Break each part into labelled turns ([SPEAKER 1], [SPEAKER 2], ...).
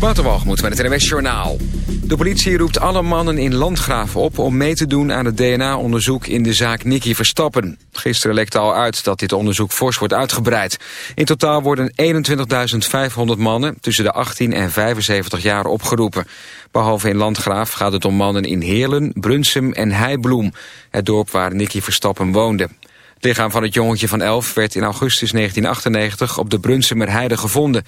[SPEAKER 1] Waterwalgemoed met het NWS Journaal. De politie roept alle mannen in Landgraven op om mee te doen aan het DNA-onderzoek in de zaak Nicky Verstappen. Gisteren lekte al uit dat dit onderzoek fors wordt uitgebreid. In totaal worden 21.500 mannen tussen de 18 en 75 jaar opgeroepen. Behalve in Landgraaf gaat het om mannen in Heerlen, Brunsum en Heibloem, het dorp waar Nicky Verstappen woonde. Het lichaam van het jongetje van 11 werd in augustus 1998 op de Brunsumer Heide gevonden.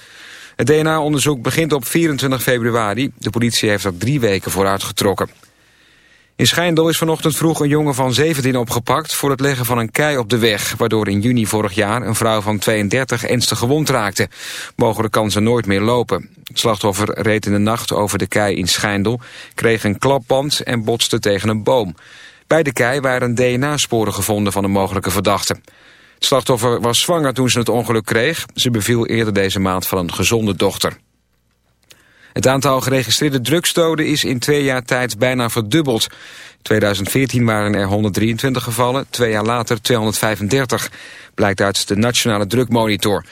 [SPEAKER 1] Het DNA-onderzoek begint op 24 februari. De politie heeft er drie weken voor uitgetrokken. In Schijndel is vanochtend vroeg een jongen van 17 opgepakt... voor het leggen van een kei op de weg... waardoor in juni vorig jaar een vrouw van 32 ernstig gewond raakte. Mogelijk kan ze nooit meer lopen. Het slachtoffer reed in de nacht over de kei in Schijndel... kreeg een klapband en botste tegen een boom. Bij de kei waren DNA-sporen gevonden van een mogelijke verdachte. Slachtoffer was zwanger toen ze het ongeluk kreeg. Ze beviel eerder deze maand van een gezonde dochter. Het aantal geregistreerde drugsdoden is in twee jaar tijd bijna verdubbeld. In 2014 waren er 123 gevallen, twee jaar later 235. Blijkt uit de Nationale Drugmonitor.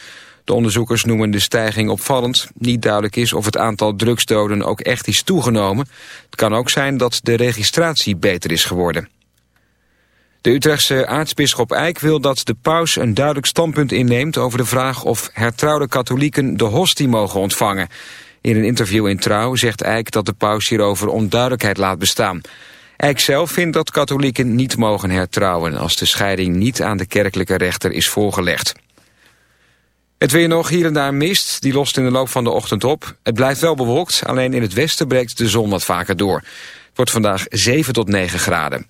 [SPEAKER 1] De onderzoekers noemen de stijging opvallend. Niet duidelijk is of het aantal drugsdoden ook echt is toegenomen. Het kan ook zijn dat de registratie beter is geworden. De Utrechtse aartsbisschop Eijk wil dat de paus een duidelijk standpunt inneemt over de vraag of hertrouwde katholieken de hostie mogen ontvangen. In een interview in Trouw zegt Eijk dat de paus hierover onduidelijkheid laat bestaan. Eijk zelf vindt dat katholieken niet mogen hertrouwen als de scheiding niet aan de kerkelijke rechter is voorgelegd. Het weer nog hier en daar mist, die lost in de loop van de ochtend op. Het blijft wel bewolkt, alleen in het westen breekt de zon wat vaker door. Het wordt vandaag 7 tot 9 graden.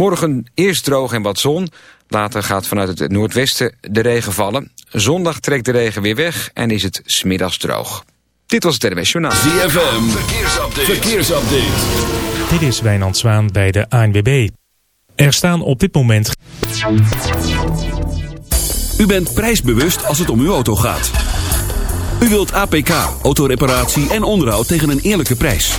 [SPEAKER 1] Morgen eerst droog en wat zon. Later gaat vanuit het noordwesten de regen vallen. Zondag trekt de regen weer weg en is het smiddags droog. Dit was het NWS Journaal.
[SPEAKER 2] ZFM, verkeersupdate. verkeersupdate.
[SPEAKER 3] Dit is Wijnand Zwaan bij de ANWB. Er staan op dit moment...
[SPEAKER 2] U bent prijsbewust als het om uw auto gaat. U wilt APK, autoreparatie en onderhoud tegen een eerlijke prijs.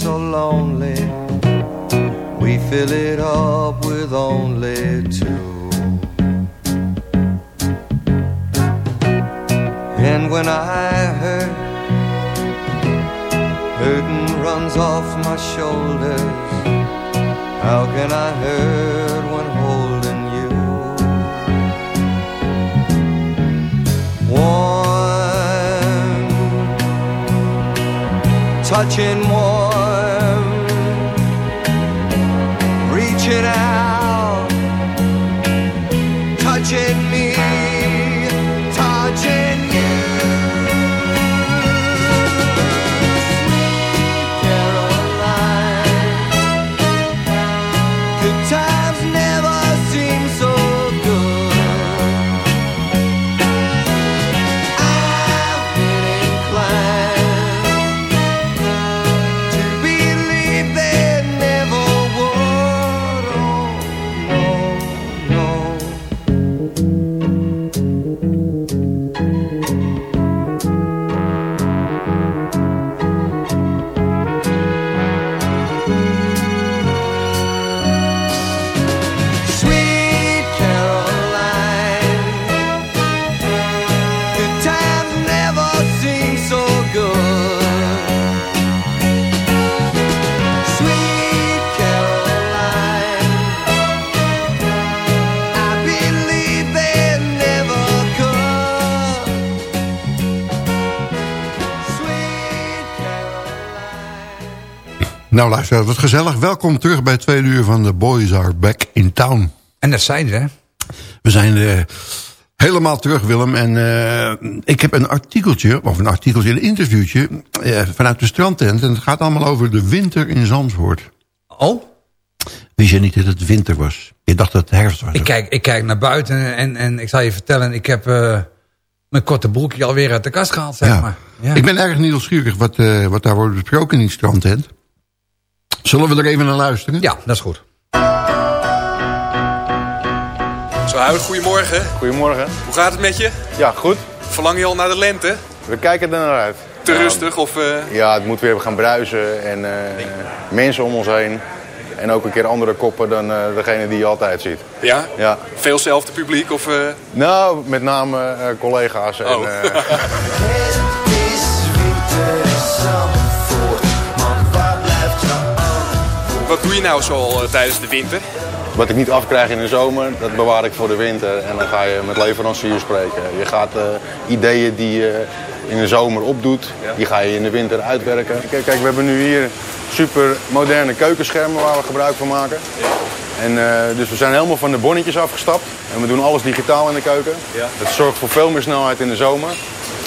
[SPEAKER 4] So lonely. We fill it up with only two. And when I hurt, hurting runs off my shoulders. How can I hurt when holding you? Warm, touching warm, it out, touching.
[SPEAKER 5] Nou luister, wat gezellig. Welkom terug bij het tweede uur van The Boys Are Back in Town.
[SPEAKER 6] En dat zijn ze, hè?
[SPEAKER 5] We zijn eh, helemaal terug, Willem. En eh, ik heb een artikeltje, of een artikeltje, een interviewtje... eh, vanuit de strandtent. En het gaat allemaal over de winter in Zandvoort.
[SPEAKER 6] Oh?
[SPEAKER 5] Wist je niet dat het winter was? Je dacht dat het herfst was.
[SPEAKER 6] Ik kijk, ik kijk naar buiten en, en ik zal je vertellen... ik heb mijn korte broekje alweer uit de kast gehaald, zeg
[SPEAKER 5] Ja.
[SPEAKER 6] maar. Ja.
[SPEAKER 5] Ik ben erg nieuwsgierig wat, wat daar wordt besproken in die strandtent. Zullen we er even naar luisteren?
[SPEAKER 6] Ja, dat is goed.
[SPEAKER 7] Zo, Huid, goedemorgen.
[SPEAKER 8] Goedemorgen.
[SPEAKER 7] Hoe gaat het met je?
[SPEAKER 8] Ja, goed.
[SPEAKER 7] Verlang je al naar de lente?
[SPEAKER 8] We kijken er naar uit.
[SPEAKER 7] Te
[SPEAKER 8] Ja,
[SPEAKER 7] rustig of... eh,
[SPEAKER 8] Ja, het moet weer gaan bruisen en eh, mensen om ons heen. En ook een keer andere koppen dan eh, degene die je altijd ziet.
[SPEAKER 7] ja?
[SPEAKER 8] Ja.
[SPEAKER 7] Veel zelfde publiek of... eh,
[SPEAKER 8] Nou, met name eh, collega's. En,
[SPEAKER 7] Oh.
[SPEAKER 8] eh,
[SPEAKER 7] Wat doe je nou zo al eh, tijdens de winter?
[SPEAKER 8] wat ik niet afkrijg in de zomer, dat bewaar ik voor de winter. En dan ga je met leveranciers spreken. Je gaat eh, ideeën die je in de zomer opdoet, die ga je in de winter uitwerken. Kijk, kijk, we hebben nu hier super moderne keukenschermen waar we gebruik van maken. En, eh, dus we zijn helemaal van de bonnetjes afgestapt. En we doen alles digitaal in de keuken. Dat zorgt voor veel meer snelheid in de zomer.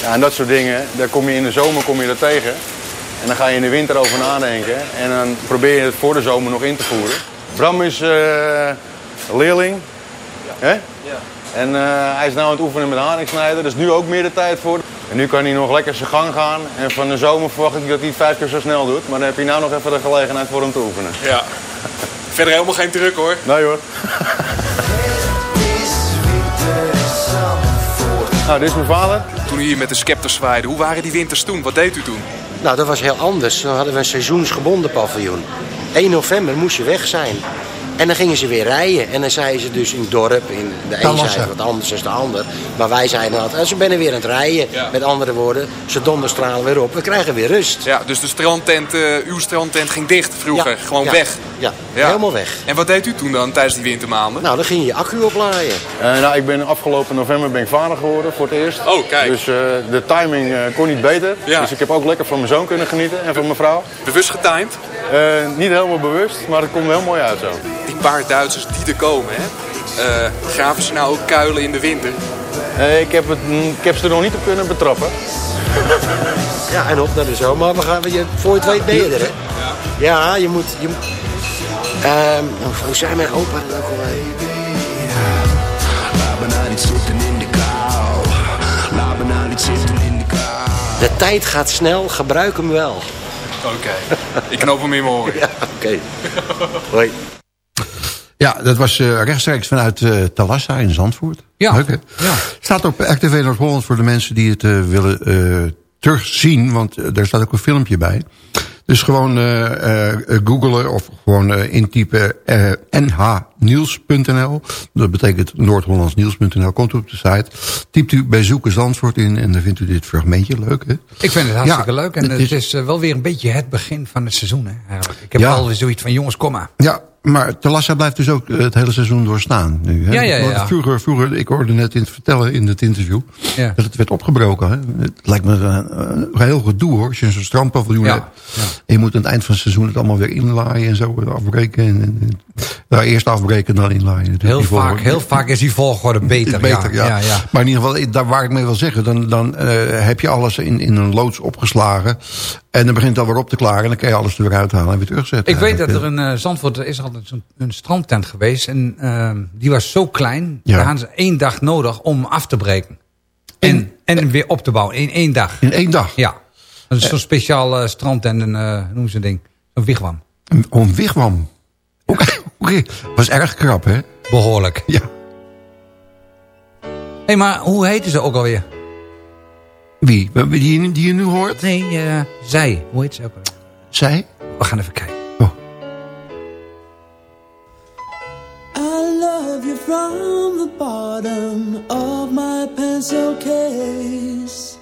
[SPEAKER 8] Ja, en dat soort dingen, daar kom je in de zomer kom je dat tegen. En dan ga je in de winter over nadenken. En dan probeer je het voor de zomer nog in te voeren. Bram is eh, leerling. Hè? En eh, hij is nu aan het oefenen met haringsnijden. Dus nu ook meer de tijd voor. En nu kan hij nog lekker zijn gang gaan. En van de zomer verwacht ik dat hij het vijf keer zo snel doet. Maar dan heb je nou nog even de gelegenheid voor hem te oefenen.
[SPEAKER 7] Ja. Verder helemaal geen druk hoor.
[SPEAKER 8] Nee hoor. nou, dit is mijn vader.
[SPEAKER 7] Toen u hier met de scepter zwaaide, hoe waren die winters toen? Wat deed u toen?
[SPEAKER 9] Nou, dat was heel anders. Dan hadden we een seizoensgebonden paviljoen. 1 november moest je weg zijn. En dan gingen ze weer rijden. En dan zeiden ze dus in het dorp, in de een zei wat anders dan de ander. Maar wij zeiden altijd, en ze zijn weer aan het rijden.
[SPEAKER 7] Ja.
[SPEAKER 9] Met andere woorden, ze donderstralen weer op. We krijgen weer rust.
[SPEAKER 7] Ja, dus de strandtent, eh, uw strandtent ging dicht vroeger.
[SPEAKER 9] Ja,
[SPEAKER 7] Gewoon
[SPEAKER 9] ja,
[SPEAKER 7] weg.
[SPEAKER 9] Ja,
[SPEAKER 7] Ja.
[SPEAKER 9] helemaal weg.
[SPEAKER 7] En wat deed u toen dan tijdens die wintermaanden?
[SPEAKER 9] Nou, dan ging je je accu oplaaien.
[SPEAKER 8] Eh, nou, ik ben afgelopen november ben ik vader geworden voor het eerst.
[SPEAKER 7] Oh, kijk.
[SPEAKER 8] Dus eh, de timing eh, kon niet beter.
[SPEAKER 7] Ja.
[SPEAKER 8] Dus ik heb ook lekker van mijn zoon kunnen genieten en van mijn vrouw.
[SPEAKER 7] Bewust getimed?
[SPEAKER 8] Eh, niet helemaal bewust, maar het komt heel mooi uit zo.
[SPEAKER 7] Die paar Duitsers die er komen, hè? Eh, graven ze nou ook kuilen in de winter?
[SPEAKER 8] Eh, ik, heb het, ik heb ze er nog niet op kunnen betrappen.
[SPEAKER 9] Ja, en op naar de zomer. Maar we gaan, je, voor je het weet ben je er, hè? Ja, je moet... Je, Ehm, hoe zei mijn opa dat ook alweer? De tijd gaat snel, gebruik hem wel.
[SPEAKER 7] Oké. Ik knoop hem in mijn.
[SPEAKER 9] Ja, oké. Hoi.
[SPEAKER 5] Ja, dat was eh, rechtstreeks vanuit eh Talassa in Zandvoort.
[SPEAKER 6] Ja.
[SPEAKER 5] Leuk, hè? Staat op RTV Noord-Holland voor de mensen die het eh, willen eh, terugzien. Want daar staat ook een filmpje bij. Dus gewoon eh eh googlen of gewoon eh, intypen eh, nhnieuws.nl. Dat betekent Noord-Hollandsnieuws.nl. Komt u op de site. Typt u bij zoeken Zandvoort in en dan vindt u dit fragmentje leuk. Hè?
[SPEAKER 6] Ik vind het hartstikke
[SPEAKER 5] Ja,
[SPEAKER 6] leuk. En
[SPEAKER 5] het
[SPEAKER 6] het
[SPEAKER 5] is-
[SPEAKER 6] is, wel weer een beetje het begin van het seizoen. Hè, eigenlijk. Ik heb
[SPEAKER 5] Ja.
[SPEAKER 6] weer zoiets van, jongens, kom maar.
[SPEAKER 5] Ja, maar Talassa blijft dus ook eh, het hele seizoen doorstaan. Nu, hè?
[SPEAKER 6] Ja, ja, ja.
[SPEAKER 5] Vroeger, vroeger, ik hoorde net in het vertellen in het interview...
[SPEAKER 6] Ja.
[SPEAKER 5] dat het werd opgebroken. Hè? Het lijkt me een, een heel gedoe hoor. Als je zo'n strandpaviljoen
[SPEAKER 6] Ja,
[SPEAKER 5] hebt... en je moet aan het eind van het seizoen het allemaal weer inlaaien en zo eh, afbreken. En, en, nou, eerst afbreken, dan inlaaien.
[SPEAKER 6] Heel vaak,
[SPEAKER 5] volgorde.
[SPEAKER 6] heel vaak is die volgorde beter.
[SPEAKER 5] Beter, ja.
[SPEAKER 6] ja, ja.
[SPEAKER 5] Maar in ieder geval, daar waar ik mee wil zeggen... dan, dan eh, heb je alles in, in een loods opgeslagen... en dan begint het alweer op te klaren... en dan kan je alles er weer uithalen en weer terugzetten.
[SPEAKER 6] Ik weet dat er een uh, Zandvoort er is altijd zo'n een strandtent geweest. En uh, die was zo klein.
[SPEAKER 5] Ja.
[SPEAKER 6] Daar hadden ze één dag nodig om af te breken. En, en weer op te bouwen in één dag.
[SPEAKER 5] In één dag?
[SPEAKER 6] Ja. Dat is zo'n speciaal uh, strandtent en hoe noemen ze dat ding? Een wigwam.
[SPEAKER 5] Een, oh, een wigwam. Oké, okay. was erg krap, hè?
[SPEAKER 6] Behoorlijk.
[SPEAKER 5] Ja.
[SPEAKER 6] Hé, hey, maar hoe heette ze ook alweer?
[SPEAKER 5] Wie? Die, je- die je nu hoort?
[SPEAKER 6] Nee, uh, zij. Hoe heet ze ook alweer?
[SPEAKER 5] Zij?
[SPEAKER 6] We gaan even kijken.
[SPEAKER 5] Oh.
[SPEAKER 10] I love you from the bottom of my pencil case.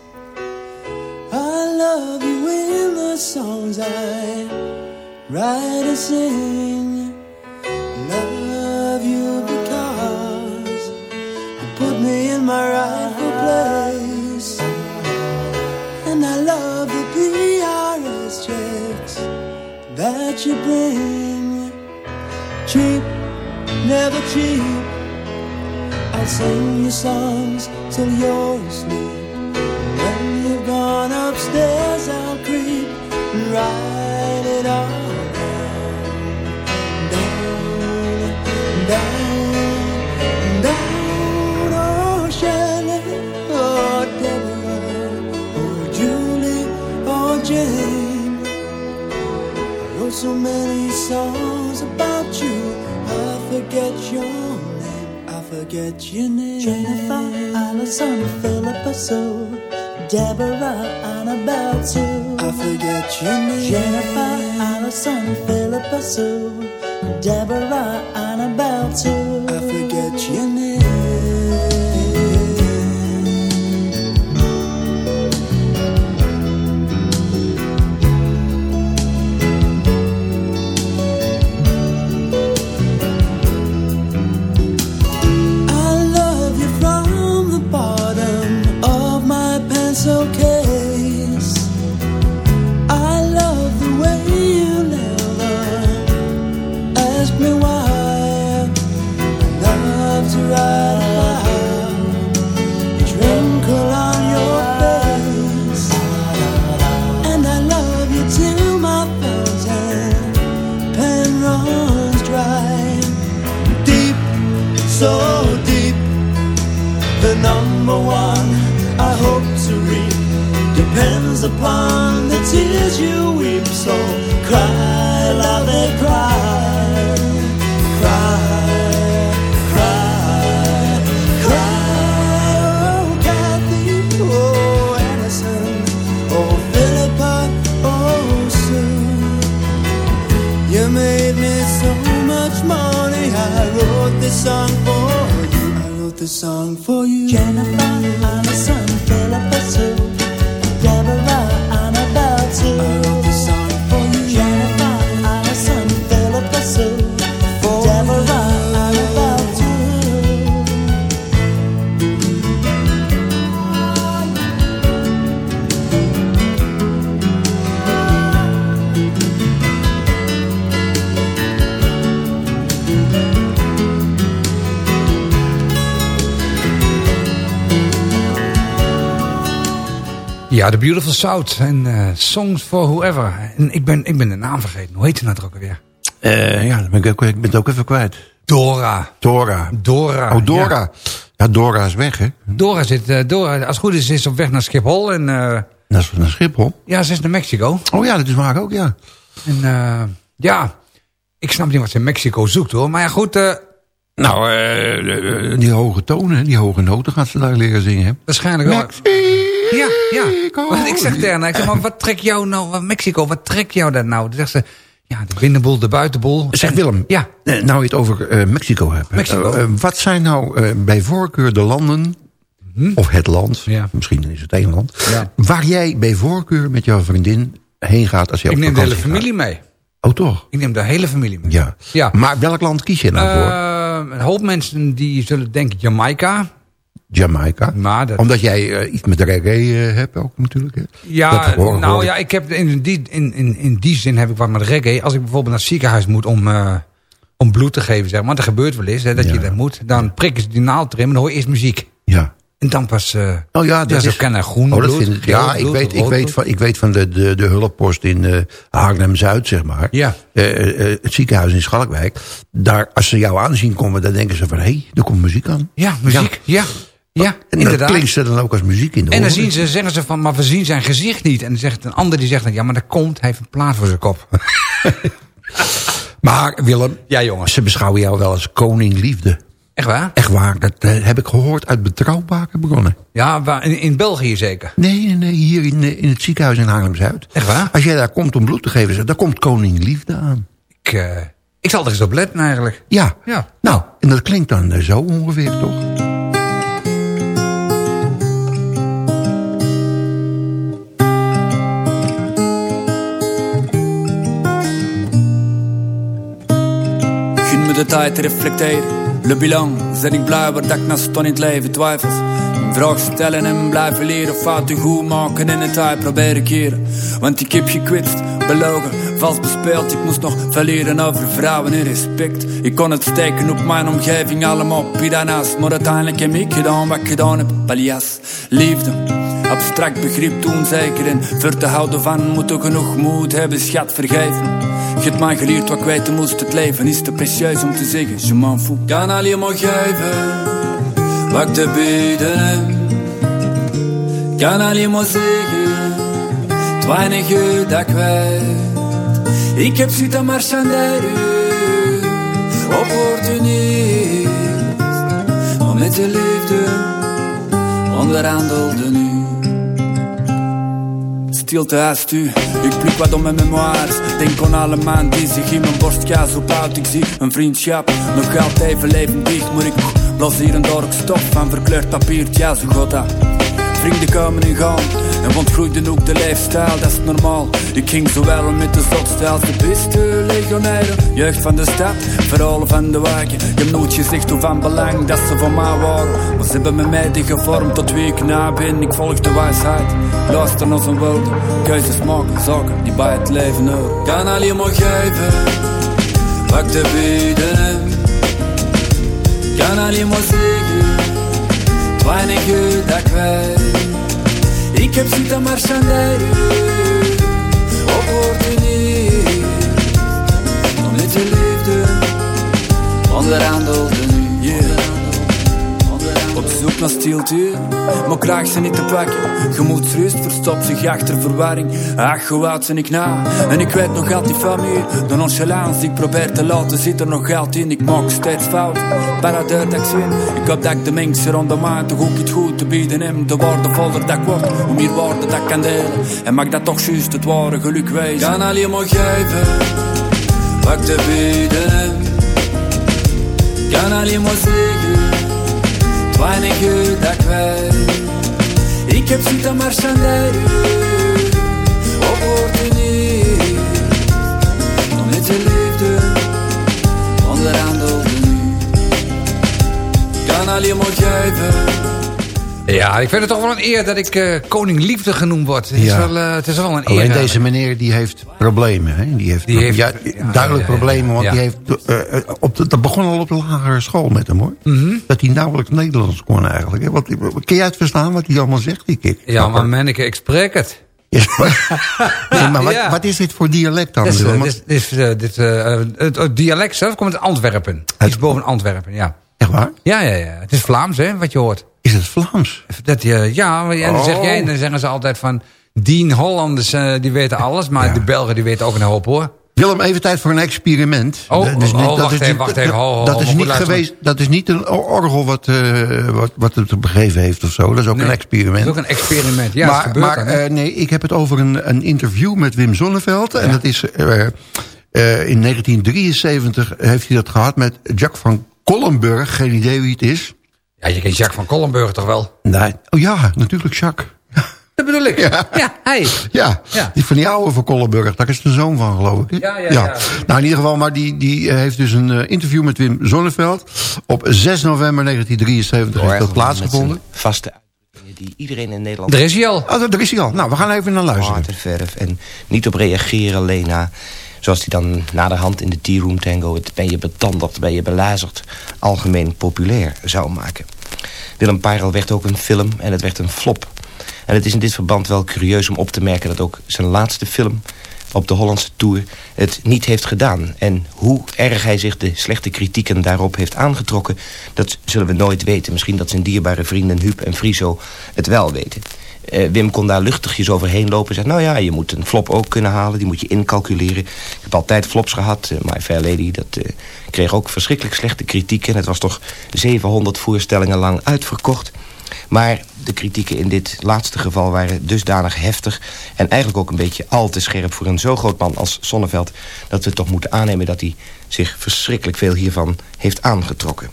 [SPEAKER 10] I love you in the songs I write and sing. Love you because you put me in my rightful place. You bring. Cheap, never cheap. I'll sing you songs till you're asleep. When you've gone upstairs, I'll wrote so many songs about you, I forget your name, I forget your name.
[SPEAKER 11] Jennifer, Allison, Philippa Sue, Deborah, Annabelle Sue.
[SPEAKER 10] I forget your name.
[SPEAKER 11] Jennifer, Allison, Philippa Sue, Deborah, Annabelle
[SPEAKER 10] song for you.
[SPEAKER 11] Jennifer,
[SPEAKER 6] Ja, The Beautiful South en uh, Songs for Whoever. En ik ben, ik ben de naam vergeten. Hoe heet ze nou toch ook alweer?
[SPEAKER 5] Uh, ja, ben ik, ook, ik ben het ook even kwijt.
[SPEAKER 6] Dora.
[SPEAKER 5] Dora.
[SPEAKER 6] Dora.
[SPEAKER 5] Oh, Dora. Ja, ja Dora is weg, hè?
[SPEAKER 6] Dora zit, uh, Dora, als het goed is, is op weg naar Schiphol. En,
[SPEAKER 5] naar, naar Schiphol?
[SPEAKER 6] Ja, ze is naar Mexico.
[SPEAKER 5] Oh ja, dat is waar ook, ja.
[SPEAKER 6] En ja, ik snap niet wat ze in Mexico zoekt hoor. Maar ja, goed,
[SPEAKER 5] Nou, eh, eh, die hoge tonen, die hoge noten gaat ze daar leren zingen. hè?
[SPEAKER 6] Waarschijnlijk wel. Ja, ja. Want ik zeg tegen haar, ik zeg, maar wat trek jou nou, Mexico, wat trek jou dat nou? Dan zegt ze, ja, de binnenboel, de buitenboel.
[SPEAKER 5] Zeg Willem,
[SPEAKER 6] Ja.
[SPEAKER 5] eh, nou je het over eh, Mexico hebt.
[SPEAKER 6] Mexico.
[SPEAKER 5] Eh, wat zijn nou eh, bij voorkeur de landen, of het land,
[SPEAKER 6] Mhm. Ja.
[SPEAKER 5] misschien is het één land...
[SPEAKER 6] Ja.
[SPEAKER 5] waar jij bij voorkeur met jouw vriendin heen gaat als je
[SPEAKER 6] Ik
[SPEAKER 5] op
[SPEAKER 6] neem de hele familie mee.
[SPEAKER 5] gaat? Oh toch?
[SPEAKER 6] Ik neem de hele familie mee.
[SPEAKER 5] Ja.
[SPEAKER 6] Ja.
[SPEAKER 5] Maar welk land kies je nou voor?
[SPEAKER 6] Eh, een hoop mensen die zullen denken Jamaica.
[SPEAKER 5] Jamaica.
[SPEAKER 6] Dat,
[SPEAKER 5] Omdat jij eh, iets met reggae eh, hebt ook natuurlijk. Hè?
[SPEAKER 6] Ja,
[SPEAKER 5] hoor-
[SPEAKER 6] nou
[SPEAKER 5] hoor ik.
[SPEAKER 6] ja, ik heb in die, in, in, in die zin heb ik wat met reggae. Als ik bijvoorbeeld naar het ziekenhuis moet om, eh, om bloed te geven, zeg maar. Want dat gebeurt wel eens, hè, dat
[SPEAKER 5] Ja.
[SPEAKER 6] je dat moet. Dan prikken ze die naald erin, maar dan hoor je eerst muziek.
[SPEAKER 5] Ja.
[SPEAKER 6] En dan pas...
[SPEAKER 5] Oh ja, dat is...
[SPEAKER 6] kennen groen
[SPEAKER 5] Oh,
[SPEAKER 6] bloed,
[SPEAKER 5] ik- ja, ik weet, ik, weet van, ik weet van de, de, de hulppost in Haarlem-Zuid, zeg maar.
[SPEAKER 6] Ja.
[SPEAKER 5] Het ziekenhuis in Schalkwijk. Daar, als ze jou aanzien komen, dan denken ze van... hé, hey, er komt muziek aan.
[SPEAKER 6] Ja, muziek. Ja, ja,
[SPEAKER 5] En dat
[SPEAKER 6] inderdaad.
[SPEAKER 5] klinkt ze dan ook als muziek in de
[SPEAKER 6] En dan zien ze, zeggen ze van, maar we zien zijn gezicht niet. En dan zegt een ander die zegt dan, ja, maar dat komt, hij heeft een plaat voor zijn kop.
[SPEAKER 5] Maar Willem,
[SPEAKER 6] Ja, jongens.
[SPEAKER 5] ze beschouwen jou wel als koning liefde.
[SPEAKER 6] Echt waar?
[SPEAKER 5] Echt waar, dat eh, heb ik gehoord uit betrouwbare bronnen.
[SPEAKER 6] Ja, waar, in, in België zeker.
[SPEAKER 5] Nee, nee, nee, hier in, eh, in het ziekenhuis in Haarlem-Zuid.
[SPEAKER 6] Echt waar?
[SPEAKER 5] Als jij daar komt om bloed te geven, dan komt koning liefde aan.
[SPEAKER 6] Ik, eh, ik zal er eens op letten eigenlijk.
[SPEAKER 5] Ja.
[SPEAKER 6] Ja.
[SPEAKER 5] Nou, en dat klinkt dan zo ongeveer, toch?
[SPEAKER 12] De tijd te reflecteren. Le bilan, ben ik blij waar dat ik naar stond in het leven twijfels. Vraag stellen en blijven leren, fouten goed maken en het tijd proberen keren. Want ik heb gekwetst, belogen, vals bespeeld. Ik moest nog veel leren over vrouwen en respect. Ik kon het steken op mijn omgeving, allemaal piranha's. Maar uiteindelijk heb ik gedaan wat ik gedaan heb. Liefde. Abstract begrip toen zeker en voor te houden van moet je genoeg moed hebben, schat vergeven. Je hebt mij geleerd wat ik weten moest, het leven is te precieus om te zeggen, je m'en fout. Kan alleen maar geven wat ik te bieden heb. Kan alleen maar zeggen, het weinige dat ik weet. Ik heb zitten marchanderen, opportunist. Maar met de liefde onderhandelde nu. Stilte haast u, ik blik wat om mijn memoires. Denk aan alle maanden die zich in mijn borst gaas op uit Ik zie een vriendschap, nog altijd even levendig Maar ik blas hier en daar stof van verkleurd papier Ja, zo dat Vrienden komen en gaan. En ontgroeide ook de leefstijl, dat is normaal. Ik ging zowel met de zotste als de beste legionairen. Jeugd van de stad, verhalen van de wagen. Ik heb nooit gezegd hoe van belang dat ze van mij waren. Maar ze hebben me mede gevormd tot wie ik na ben. Ik volg de wijsheid, luister naar zijn woorden. Keuzes maken, zaken die bij het leven horen. Kan alleen maar geven, wat te bieden. Kan alleen maar zeggen het weinige dat ik weet. Ik heb zitten marchanderen, opportunist. Om met je liefde, onderhandelde. Op zoek naar stilte, maar krijg ze niet te pakken. Gemoedsrust verstopt zich achter verwarring. Ach, hoe oud ik na? En ik weet nog altijd van meer. De nonchalance ik probeer te laten zit er nog altijd in. Ik maak steeds fouten, paradeur dat ik. Ik hoop dat ik de mensen rond de maan toch ook iets goed te bieden heb. De waardevoller dat ik word, hoe meer waarde dat ik kan delen. En mag dat toch juist het ware geluk wezen. Kan alleen maar geven, wat te bieden. Kan alleen maar zeggen weinige dat ik weet. Ik heb zitten marchanderen, opportunist. Om met je liefde, onderhandelde nu. Kan alleen maar geven.
[SPEAKER 6] Ja, ik vind het toch wel een eer dat ik eh, koning liefde genoemd word. Het, is wel, eh, het is wel een eer.
[SPEAKER 5] Alleen deze meneer die heeft problemen. Hè? Die heeft,
[SPEAKER 6] Die heeft-
[SPEAKER 5] ja, duidelijk
[SPEAKER 6] ja,
[SPEAKER 5] problemen. Want die heeft, eh, op de, dat begon al op de lagere school met hem hoor.
[SPEAKER 6] Mhm.
[SPEAKER 5] Dat hij nauwelijks Nederlands kon eigenlijk. Hè? Wat, kun jij het verstaan wat hij allemaal zegt? Ik, ik,
[SPEAKER 6] Ja, maar manneke, ik spreek het.
[SPEAKER 5] nee, maar wat, wat is dit voor dialect dan?
[SPEAKER 6] Dit, dit, dit, het, dialect zelf komt uit Antwerpen. Het is boven Antwerpen, ja.
[SPEAKER 5] Echt waar?
[SPEAKER 6] Ja, ja, ja. Het is Vlaams, hè, wat je hoort.
[SPEAKER 5] Is het Vlaams?
[SPEAKER 6] Dat, je- ja, en dan zeg
[SPEAKER 5] Oh.
[SPEAKER 6] jij, dan zeggen ze altijd van... Die Hollanders, eh, die weten alles, maar de Belgen die weten ook een hoop, hoor.
[SPEAKER 5] Willem, even tijd voor een experiment.
[SPEAKER 6] Oh,
[SPEAKER 5] Dat is
[SPEAKER 6] oh,
[SPEAKER 5] niet- dat is
[SPEAKER 6] even, wacht even. Ho, ho,
[SPEAKER 5] Dat
[SPEAKER 6] ho,
[SPEAKER 5] is niet geweest. Dat is niet een orgel wat, eh, wat, wat het begeven heeft of zo. Dat is ook
[SPEAKER 6] Nee,
[SPEAKER 5] een experiment.
[SPEAKER 6] Dat is ook een experiment. Ja,
[SPEAKER 5] maar maar
[SPEAKER 6] dan,
[SPEAKER 5] eh, nee, ik heb het over een, een interview met Wim Zonneveld. En dat is in 1973 heeft hij dat gehad met Jack van Kollenburg. Geen idee wie het is.
[SPEAKER 6] Ja, je kent Jacques van Kollenburg toch wel?
[SPEAKER 5] Nee. Oh ja, natuurlijk Jacques.
[SPEAKER 6] Dat bedoel ik.
[SPEAKER 5] Ja.
[SPEAKER 6] Ja, hij.
[SPEAKER 5] Ja,
[SPEAKER 6] Ja.
[SPEAKER 5] die van die oude van Kollenburg. Daar is de zoon van, geloof ik.
[SPEAKER 6] Ja, ja, ja.
[SPEAKER 5] Nou, in ieder geval, maar die, die eh, heeft dus een eh, interview met Wim Zonneveld. Op 6 november 1973 heeft dat plaatsgevonden.
[SPEAKER 13] Vaste uitdrukkingen die iedereen in Nederland...
[SPEAKER 6] Er is hij al.
[SPEAKER 5] Oh, daar is hij al. Nou, we gaan even naar luisteren.
[SPEAKER 13] Waterverf en niet op reageren alleen na... zoals hij dan naderhand in de Tea Room Tango... het ben je betanderd, ben je belazerd... algemeen populair zou maken. Willem Parel werd ook een film en het werd een flop. En het is in dit verband wel curieus om op te merken... dat ook zijn laatste film op de Hollandse Tour het niet heeft gedaan. En hoe erg hij zich de slechte kritieken daarop heeft aangetrokken... dat zullen we nooit weten. Misschien dat zijn dierbare vrienden Huub en Friso het wel weten. Eh, Wim kon daar luchtigjes overheen lopen en zei... nou ja, je moet een flop ook kunnen halen, die moet je incalculeren. Ik heb altijd flops gehad. Eh, My Fair Lady, dat eh, kreeg ook verschrikkelijk slechte kritiek... en het was toch 700 voorstellingen lang uitverkocht... Maar de kritieken in dit laatste geval waren dusdanig heftig... en eigenlijk ook een beetje al te scherp voor een zo groot man als Sonneveld... dat we toch moeten aannemen dat hij zich verschrikkelijk veel hiervan heeft aangetrokken.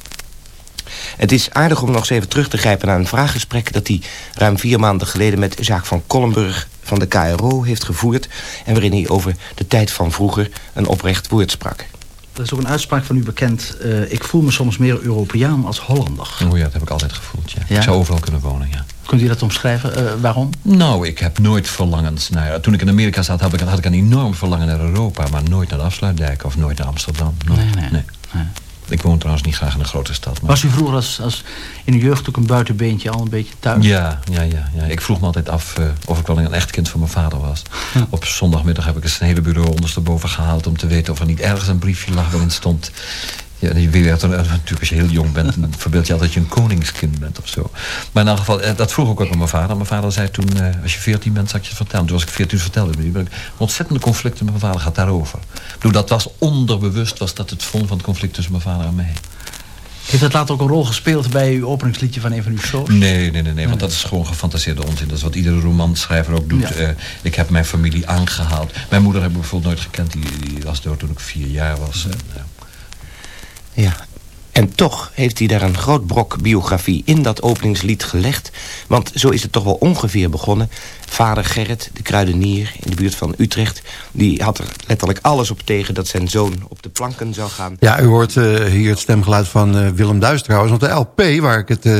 [SPEAKER 13] Het is aardig om nog eens even terug te grijpen naar een vraaggesprek... dat hij ruim vier maanden geleden met Jacques van Kollenburg van de KRO heeft gevoerd... en waarin hij over de tijd van vroeger een oprecht woord sprak.
[SPEAKER 14] Er is ook een uitspraak van u bekend. eh, ik voel me soms meer Europeaan als Hollander.
[SPEAKER 15] Oh ja, dat heb ik altijd gevoeld, ja.
[SPEAKER 14] Ja?
[SPEAKER 15] Ik zou overal kunnen wonen, ja.
[SPEAKER 14] Kunt u dat omschrijven? Eh, waarom?
[SPEAKER 15] Nou, ik heb nooit verlangens naar... Toen ik in Amerika zat, had ik, had ik een enorm verlangen naar Europa... maar nooit naar de Afsluitdijk of nooit naar Amsterdam. Nooit.
[SPEAKER 14] Nee, nee.
[SPEAKER 15] Ik woon trouwens niet graag in een grote stad. Maar...
[SPEAKER 14] Was u vroeger als, als in uw jeugd ook een buitenbeentje al een beetje thuis?
[SPEAKER 15] Ja, ja, ja, ja. Ik vroeg me altijd af eh, of ik wel een echt kind van mijn vader was. Op zondagmiddag heb ik eens een hele bureau ondersteboven gehaald... om te weten of er niet ergens een briefje lag waarin stond... Ja, je weet er, natuurlijk als je heel jong bent... dan verbeeld je altijd dat je een koningskind bent of zo. Maar in elk geval, eh, dat vroeg ik ook aan mijn vader. Mijn vader zei toen, eh, als je veertien bent, zal ik je het vertellen. Toen was ik veertien, vertelde ik. Een ontzettende conflicten met mijn vader gaat daarover. Ik bedoel, dat was onderbewust, was dat het fond van het conflict tussen mijn vader en mij.
[SPEAKER 14] Heeft dat later ook een rol gespeeld bij uw openingsliedje van een van uw shows?
[SPEAKER 15] Nee, nee, nee, nee, want dat is gewoon gefantaseerde onzin. Dat is wat iedere romanschrijver ook doet.
[SPEAKER 14] Ja.
[SPEAKER 15] Eh, ik heb mijn familie aangehaald. Mijn moeder heb ik bijvoorbeeld nooit gekend. Die, die was dood toen ik vier jaar was. En,
[SPEAKER 13] Ja. En toch heeft hij daar een groot brok biografie in dat openingslied gelegd. Want zo is het toch wel ongeveer begonnen. Vader Gerrit, de kruidenier in de buurt van Utrecht... die had er letterlijk alles op tegen dat zijn zoon op de planken zou gaan.
[SPEAKER 5] Ja, u hoort eh, hier het stemgeluid van eh, Willem Duis trouwens. Want de LP waar, ik het, eh,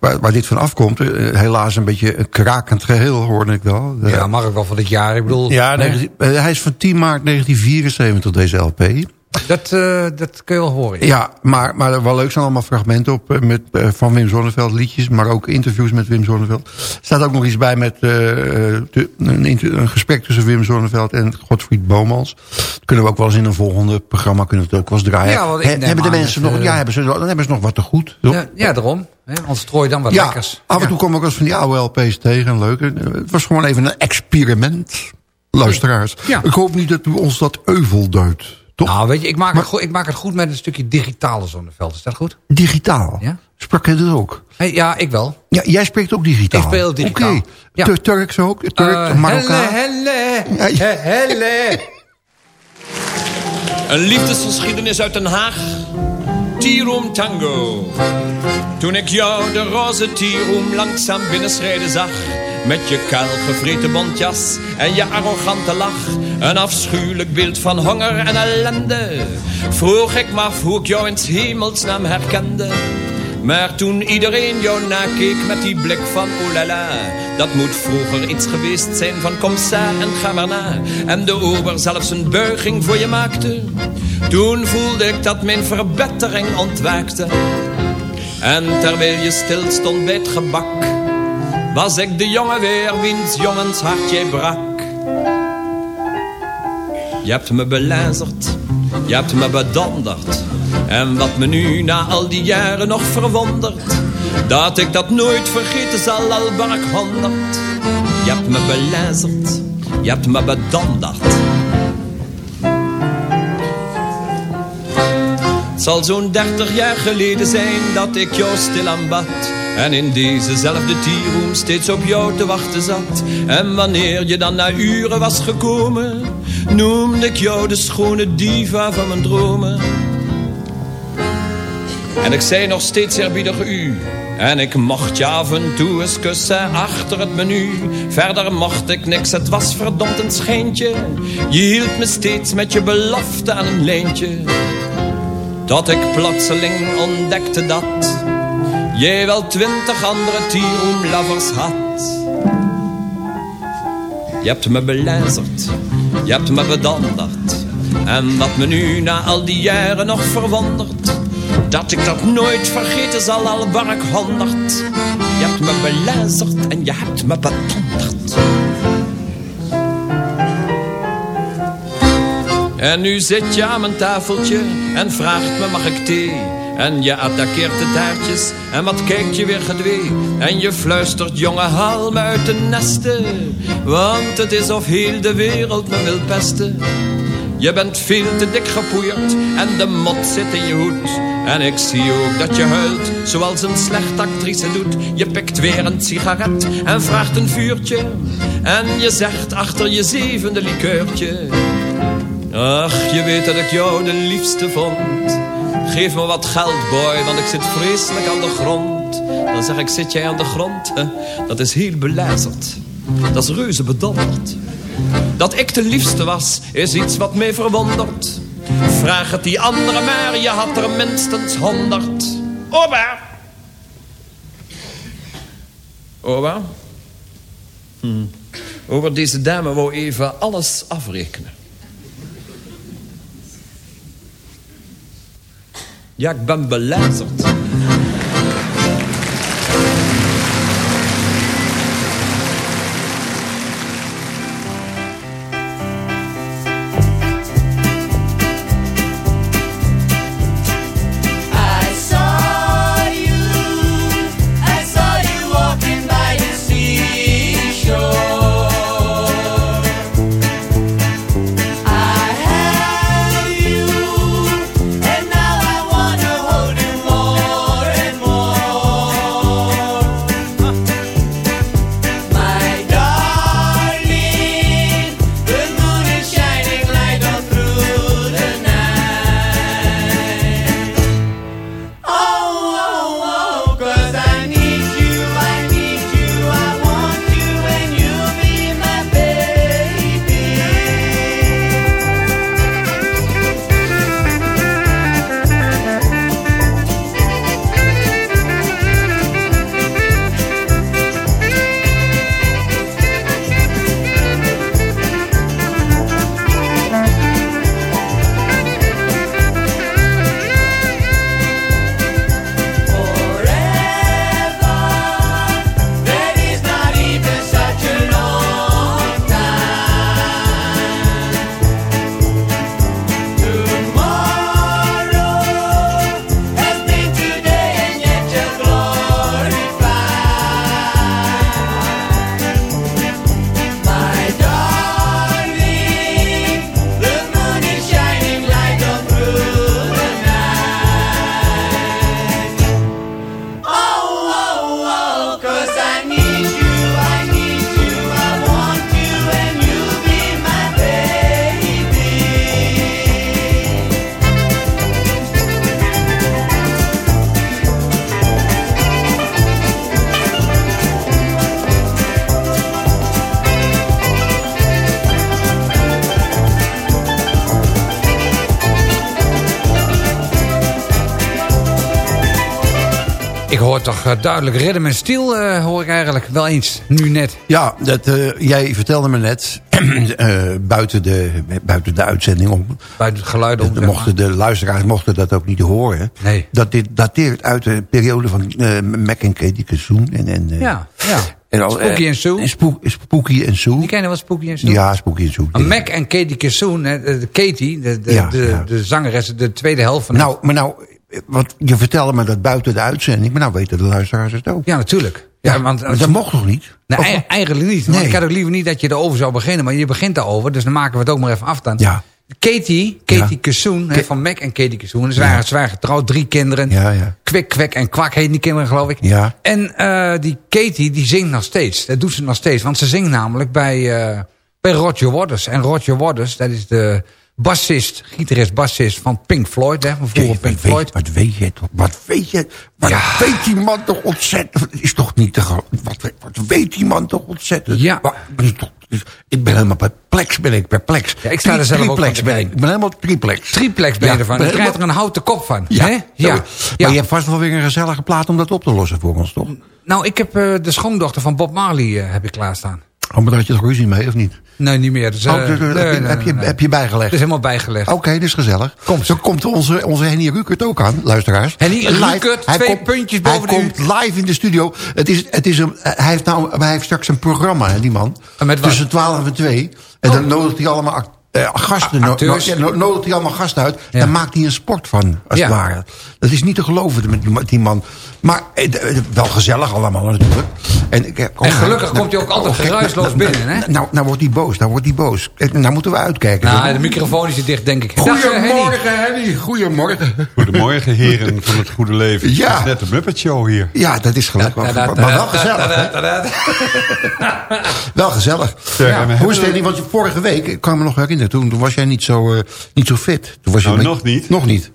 [SPEAKER 5] waar, waar dit van afkomt... helaas een beetje een krakend geheel, hoorde ik wel. De-
[SPEAKER 6] Ja, mag ik wel van dit jaar. Ik bedoel,
[SPEAKER 5] ja,
[SPEAKER 6] hè?
[SPEAKER 5] 19 hij is van 10 maart 1974, deze LP.
[SPEAKER 6] Dat, eh, dat kun je wel horen.
[SPEAKER 5] Ja, maar, maar wel leuk zijn allemaal fragmenten op eh, met, eh, van Wim Zonneveld liedjes, maar ook interviews met Wim Zonneveld. Er staat ook nog iets bij met te- een, gesprek tussen Wim Zonneveld en Godfried Bomans. Dat kunnen we ook wel eens in een volgende programma kunnen we het ook wel eens draaien.
[SPEAKER 6] Ja,
[SPEAKER 5] He- hebben de mensen nog, ja, hebben ze, dan hebben ze nog wat te goed. toch?
[SPEAKER 6] Ja, ja, daarom. Hè? Anders trooi dan wat
[SPEAKER 5] ja,
[SPEAKER 6] lekkers.
[SPEAKER 5] af en toe kom ik ook eens van die oude LP's tegen. Leuk. Het was gewoon even een experiment. Luisteraars. Ik hoop niet dat u ons dat euvel duidt. Toch?
[SPEAKER 6] Nou, weet je, ik maak, het goed, ik maak het goed met een stukje digitale zonneveld. Is dat goed?
[SPEAKER 5] Digitaal.
[SPEAKER 6] Ja?
[SPEAKER 5] Sprak jij dat ook?
[SPEAKER 6] Hey, ja, ik wel.
[SPEAKER 5] Ja, jij spreekt ook digitaal.
[SPEAKER 6] Ik speel digitaal.
[SPEAKER 5] Oké.
[SPEAKER 6] Ja.
[SPEAKER 5] Tur- Turks ook? Turk,
[SPEAKER 6] Eh,
[SPEAKER 5] Marokkaan?
[SPEAKER 6] helle, helle, he- helle.
[SPEAKER 16] Een liefdesgeschiedenis uit Den Haag. Tea-room tango. Toen ik jou de roze tea-room langzaam binnenschrijden zag. Met je kaal gevreten bontjas en je arrogante lach. Een afschuwelijk beeld van honger en ellende. Vroeg ik me af hoe ik jou in 's hemelsnaam herkende. Maar toen iedereen jou nakeek met die blik van oelala Dat moet vroeger iets geweest zijn van kom sa en ga maar na En de ober zelfs een buiging voor je maakte Toen voelde ik dat mijn verbetering ontwaakte En terwijl je stil stond bij het gebak Was ik de jongen weer wiens jongens hart jij brak. Je hebt me belazerd, je hebt me bedonderd. En wat me nu na al die jaren nog verwondert Dat ik dat nooit vergeten zal, al ben ik honderd. Je hebt me belazerd, je hebt me bedonderd Het zal zo'n dertig jaar geleden zijn dat ik jou stil aanbad. En in dezezelfde tierroom steeds op jou te wachten zat. En wanneer je dan na uren was gekomen, noemde ik jou de schone diva van mijn dromen. En ik zei nog steeds eerbiedig u. En ik mocht je af en toe eens kussen achter het menu. Verder mocht ik niks, het was verdomd een schijntje. Je hield me steeds met je belofte aan een lijntje. Tot ik plotseling ontdekte dat jij wel twintig andere tierroomlovers had. Je hebt me belazerd, je hebt me bedanderd. En wat me nu na al die jaren nog verwondert, dat ik dat nooit vergeten zal, al waar ik honderd. Je hebt me belazerd en je hebt me bedanderd. En nu zit je aan mijn tafeltje en vraagt me mag ik thee? En je attaqueert de taartjes en wat kijkt je weer gedwee? En je fluistert jonge haal uit de nesten. Want het is of heel de wereld me wil pesten. Je bent veel te dik gepoeierd en de mot zit in je hoed. En ik zie ook dat je huilt, zoals een slechte actrice doet. Je pikt weer een sigaret en vraagt een vuurtje. En je zegt achter je zevende likeurtje... Ach, je weet dat ik jou de liefste vond. Geef me wat geld, boy, want ik zit vreselijk aan de grond. Dan zeg ik, zit jij aan de grond? Dat is heel belazerd. Dat is reuze bedonderd. Dat ik de liefste was, is iets wat mij verwondert. Vraag het die andere maar, je had er minstens honderd. Oba! Oba? Hm. Over deze dame wou even alles afrekenen. Ja, ik ben belazerd.
[SPEAKER 6] Eh, duidelijk Rhythm en Steel, eh, hoor ik eigenlijk wel eens, nu net.
[SPEAKER 5] Ja, dat, eh, jij vertelde me net, buiten, de, buiten de uitzending om...
[SPEAKER 6] Buiten het geluid om,
[SPEAKER 5] mochten De luisteraars mochten dat ook niet horen.
[SPEAKER 6] Nee.
[SPEAKER 5] Dat dit dateert uit de periode van Mac en Katie Kazoen. En, en,
[SPEAKER 6] Ja, ja.
[SPEAKER 5] en al,
[SPEAKER 6] Spooky en Sue.
[SPEAKER 5] en Spook- Spooky en Sue.
[SPEAKER 6] Die kennen wel Spooky en Sue?
[SPEAKER 5] Ja, Spooky en Sue.
[SPEAKER 6] Mac en Katie de Katie, de, de,
[SPEAKER 5] Ja,
[SPEAKER 6] de,
[SPEAKER 5] ja.
[SPEAKER 6] de zangeres, de tweede helft van
[SPEAKER 5] Nou, maar nou, want je vertelde me dat buiten de uitzending, maar nou weten de luisteraars het ook.
[SPEAKER 6] Ja, natuurlijk. Ja, want,
[SPEAKER 5] dat mocht nog niet?
[SPEAKER 6] Nee,
[SPEAKER 5] Of-
[SPEAKER 6] ei- eigenlijk niet.
[SPEAKER 5] Nee.
[SPEAKER 6] ik had ook liever niet dat je erover zou beginnen. Maar je begint erover, dus dan maken we het ook maar even af dan.
[SPEAKER 5] Ja.
[SPEAKER 6] Katie, Katie Kassoen, hè, van Mac en Katie Kassoen. Ze waren, waren getrouwd, drie kinderen.
[SPEAKER 5] Ja, ja.
[SPEAKER 6] Kwik, kwek en kwak heten die kinderen, geloof ik.
[SPEAKER 5] Ja.
[SPEAKER 6] En eh, die Katie, die zingt nog steeds. Dat doet ze nog steeds. Want ze zingt namelijk bij, eh, bij Roger Waters. En Roger Waters, dat is de bassist, gitarist, bassist van Pink Floyd. Hè, van vroeger Pink
[SPEAKER 5] Weet-
[SPEAKER 6] Floyd.
[SPEAKER 5] wat weet je toch? Wat weet je? Wat weet die man toch ontzettend? Is toch niet te wat, wat weet die man toch ontzettend?
[SPEAKER 6] Ja.
[SPEAKER 5] Wat- ik ben helemaal perplex, ben ik perplex.
[SPEAKER 6] Ja, ik sta er zelf ook van te
[SPEAKER 5] ben ik. ben helemaal triplex.
[SPEAKER 6] Triplex ben je
[SPEAKER 5] Ja,
[SPEAKER 6] ervan. Je krijgt er een houten kop van.
[SPEAKER 5] Ja,
[SPEAKER 6] hè? ja.
[SPEAKER 5] Maar
[SPEAKER 6] ja.
[SPEAKER 5] je hebt vast wel weer een gezellige plaat om dat op te lossen voor ons, toch?
[SPEAKER 6] Nou, ik heb eh, de schoondochter van Bob Marley eh, heb ik klaarstaan.
[SPEAKER 5] Oh, maar daar had je toch ruzie mee, of niet?
[SPEAKER 6] Nee, niet meer. Dus,
[SPEAKER 5] Oh,
[SPEAKER 6] eh,
[SPEAKER 5] dus, eh,
[SPEAKER 6] nee,
[SPEAKER 5] heb, je,
[SPEAKER 6] nee,
[SPEAKER 5] heb, je,
[SPEAKER 6] nee.
[SPEAKER 5] heb je bijgelegd?
[SPEAKER 6] Het is helemaal bijgelegd.
[SPEAKER 5] Oké, dat is gezellig.
[SPEAKER 6] Komt.
[SPEAKER 5] Zo komt onze, onze Henny Rukert ook aan, luisteraars.
[SPEAKER 6] Henny. Rukert,
[SPEAKER 5] Hij
[SPEAKER 6] twee
[SPEAKER 5] komt-
[SPEAKER 6] puntjes boven de
[SPEAKER 5] Hij komt live in de studio. Het is, het is een, hij, heeft nou, hij heeft straks een programma, hè, die man.
[SPEAKER 6] En met? Oh.
[SPEAKER 5] Tussen 12 en 2. En dan nodigt hij allemaal act- eh, gasten, no-
[SPEAKER 6] acteurs.
[SPEAKER 5] no- nodigt hij allemaal gasten uit.
[SPEAKER 6] Ja.
[SPEAKER 5] Daar maakt hij een sport van, als
[SPEAKER 6] Ja.
[SPEAKER 5] het ware. Dat is niet te geloven met die man. Maar eh, eh, wel gezellig allemaal natuurlijk. En, ik
[SPEAKER 6] En gelukkig komt hij ook altijd
[SPEAKER 5] gek,
[SPEAKER 6] geruisloos
[SPEAKER 5] nou,
[SPEAKER 6] binnen,
[SPEAKER 5] nou,
[SPEAKER 6] hè?
[SPEAKER 5] Nou, nou wordt hij boos, nou wordt hij boos. Eh, Nou moeten we uitkijken.
[SPEAKER 6] Nou, de microfoon is hier dicht, denk ik. Eh.
[SPEAKER 5] Goedemorgen, Henny. Goedemorgen.
[SPEAKER 17] Goedemorgen, heren van het goede leven.
[SPEAKER 5] Ja.
[SPEAKER 17] Het is net de Muppet Show hier.
[SPEAKER 5] Ja, dat is gelukkig. Maar, maar wel gezellig, hè? Wel gezellig.
[SPEAKER 17] Ja,
[SPEAKER 5] Ja,
[SPEAKER 17] we
[SPEAKER 5] Hoe is het, Henny? Want vorige week, ik kan me nog herinneren... toen, toen was jij niet zo, eh, niet zo fit. Toen was je
[SPEAKER 17] Nou,
[SPEAKER 5] een
[SPEAKER 17] nog niet.
[SPEAKER 5] Nog niet.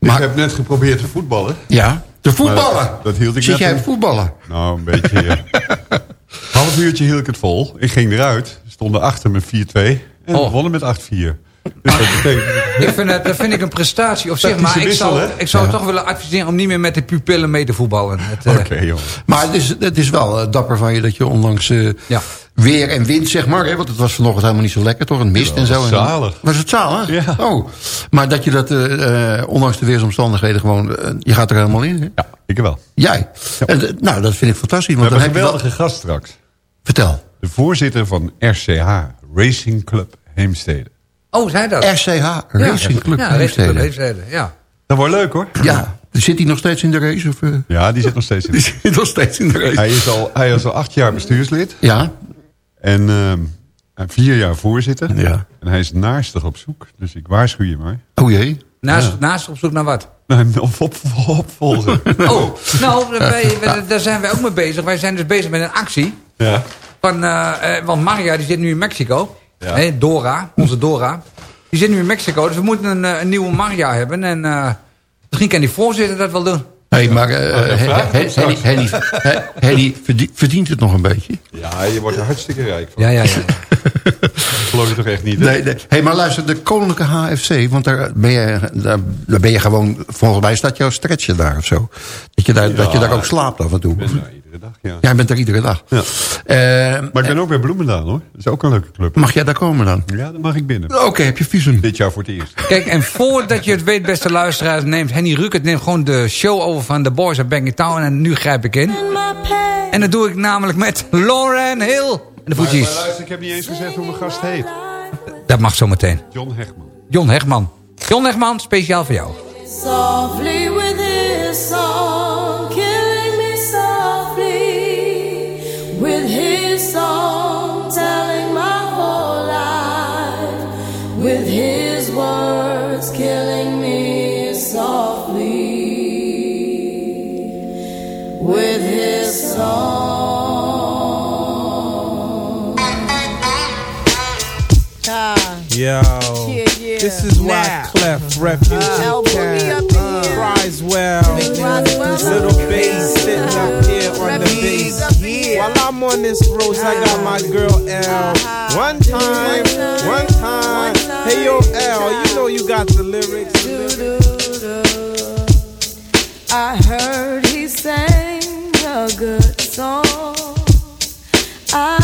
[SPEAKER 17] ik heb net geprobeerd te voetballen.
[SPEAKER 5] ja, de voetballen.
[SPEAKER 17] Dat hield ik
[SPEAKER 5] Zit
[SPEAKER 17] net
[SPEAKER 5] jij
[SPEAKER 17] een-
[SPEAKER 5] voetballen?
[SPEAKER 17] Nou, een beetje. ja. Half uurtje hield ik het vol. Ik ging eruit. Stonden achter met 4-2. En
[SPEAKER 6] Oh.
[SPEAKER 17] we wonnen met 8-4. Dus dat betekent...
[SPEAKER 6] Ik vind het, dat vind ik een prestatie op zich. Maar ik
[SPEAKER 17] wissel,
[SPEAKER 6] zou,
[SPEAKER 17] hè?
[SPEAKER 6] ik zou
[SPEAKER 5] Ja.
[SPEAKER 6] toch willen adviseren om niet meer met de pupillen mee te voetballen. Het, eh,
[SPEAKER 17] Oké, joh.
[SPEAKER 5] Maar het is, het is wel eh, dapper van je dat je ondanks eh,
[SPEAKER 6] Ja.
[SPEAKER 5] Weer en wind, zeg maar... Hè, want het was vanochtend helemaal niet zo lekker, toch? Een mist
[SPEAKER 17] Ja,
[SPEAKER 5] en zo. dan-
[SPEAKER 17] zalig.
[SPEAKER 5] Was het zalig?
[SPEAKER 17] Ja.
[SPEAKER 5] Oh. Maar dat je dat, eh, eh, ondanks de weersomstandigheden, gewoon... eh, je gaat er helemaal in, hè?
[SPEAKER 17] Ja, ik wel.
[SPEAKER 5] Jij. En, nou, dat vind ik fantastisch.
[SPEAKER 17] We
[SPEAKER 5] Want dan
[SPEAKER 17] hebben een
[SPEAKER 5] heb je wel...
[SPEAKER 17] geweldige gast straks.
[SPEAKER 5] Vertel.
[SPEAKER 17] De voorzitter van RCH, Racing Club Heemstede.
[SPEAKER 6] Oh, zei dat?
[SPEAKER 5] RCH, Racing Club
[SPEAKER 6] Ja, Racing Club
[SPEAKER 5] Heemstede.
[SPEAKER 6] Heemstede, ja.
[SPEAKER 17] Dat wordt leuk hoor.
[SPEAKER 5] Ja. Zit hij nog steeds in de race? Of?
[SPEAKER 17] Ja, die zit nog steeds in.
[SPEAKER 5] Die zit nog steeds in de race.
[SPEAKER 17] Hij is al, hij is al acht jaar bestuurslid.
[SPEAKER 5] Ja.
[SPEAKER 17] En ehm, vier jaar voorzitter.
[SPEAKER 5] Ja.
[SPEAKER 17] En hij is naastig op zoek. Dus ik waarschuw je maar.
[SPEAKER 5] Oh jee.
[SPEAKER 6] Naast, naast op zoek naar wat?
[SPEAKER 17] Nou, Of op, opvolger.
[SPEAKER 6] Oh, nou, wij, wij- daar zijn wij ook mee bezig. Wij zijn dus bezig met een actie.
[SPEAKER 17] Ja.
[SPEAKER 6] Van, eh, eh, want Maria die zit nu in Mexico.
[SPEAKER 17] Ja.
[SPEAKER 6] Hè, Dora, onze Dora. Die zit nu in Mexico. Dus we moeten een, eh, een nieuwe Maria hebben. En eh, misschien kan die voorzitter dat wel doen.
[SPEAKER 5] Hé, maar eh, Henny, verdient het nog een beetje?
[SPEAKER 17] Ja, je wordt er hartstikke rijk van.
[SPEAKER 6] Ja, ja, ja.
[SPEAKER 17] Dat geloof je toch echt niet? hè?
[SPEAKER 5] Nee, nee. Hey, maar luister, de Koninklijke HFC, want daar ben je, daar, daar ben je gewoon, volgens mij staat jouw stretcher daar of zo. Dat je daar, dat je daar ook slaapt af en toe.
[SPEAKER 17] Ik ben daar iedere dag, ja.
[SPEAKER 5] Jij bent er iedere dag.
[SPEAKER 17] Ja.
[SPEAKER 5] Eh,
[SPEAKER 17] Maar ik ben ook bij Bloemendaal hoor. Dat is ook een leuke club.
[SPEAKER 5] mag jij daar komen dan?
[SPEAKER 17] Ja, dan mag ik binnen.
[SPEAKER 5] Oké, heb je visum?
[SPEAKER 17] Dit jaar voor het eerst.
[SPEAKER 6] Kijk, en voordat je het weet, beste luisteraars, neemt Henny Rukert neemt gewoon de show over van The Boys of Banging Town. En nu grijp ik in. En dat doe ik namelijk met Lauren Hill. En de
[SPEAKER 17] Maar, maar luister, ik heb niet eens gezegd hoe mijn gast heet.
[SPEAKER 6] Dat mag zo meteen.
[SPEAKER 17] John Hegman.
[SPEAKER 6] John Hegman. John Hegman, speciaal voor jou.
[SPEAKER 11] Softly with his song,
[SPEAKER 18] Yo,
[SPEAKER 11] Yeah, yeah.
[SPEAKER 18] this is why
[SPEAKER 11] Now.
[SPEAKER 18] Clef Refuge uh-huh.
[SPEAKER 11] Elbow me up in here.
[SPEAKER 18] cries well. Little bass sitting up uh-huh. here on the bass. While I'm on this road, I got my uh-huh. girl L. One time, one time. Hey yo, L, you know you got the lyrics.
[SPEAKER 11] I heard he sang a good song. I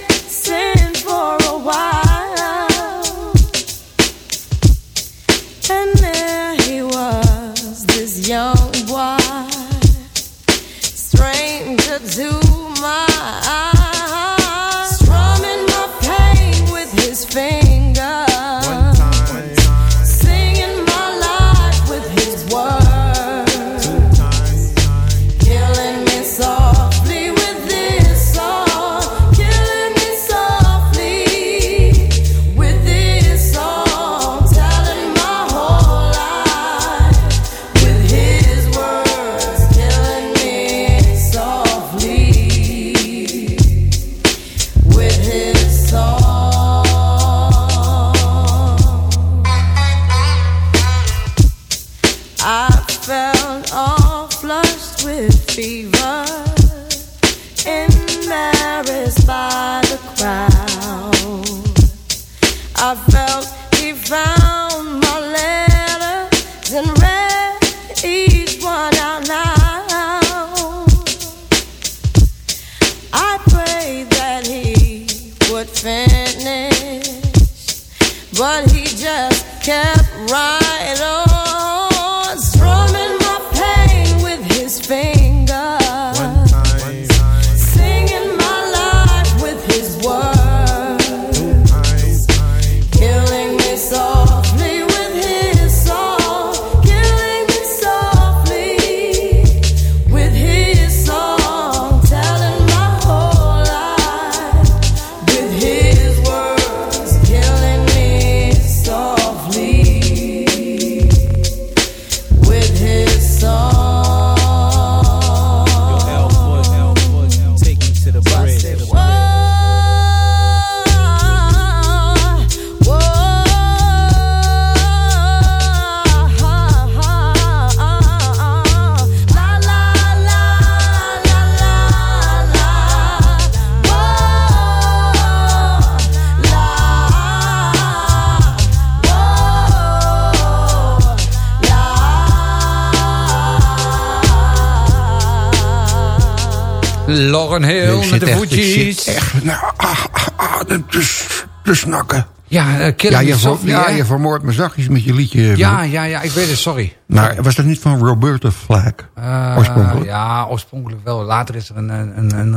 [SPEAKER 6] Ja, uh,
[SPEAKER 5] Ja, je, ja, je vermoordt me zachtjes met je liedje.
[SPEAKER 6] ja, ja, ja, ik weet het, sorry.
[SPEAKER 5] Maar was dat niet van Roberta Flack?
[SPEAKER 6] Eh,
[SPEAKER 5] oorspronkelijk?
[SPEAKER 6] Ja, oorspronkelijk wel. Later is er een, een, een,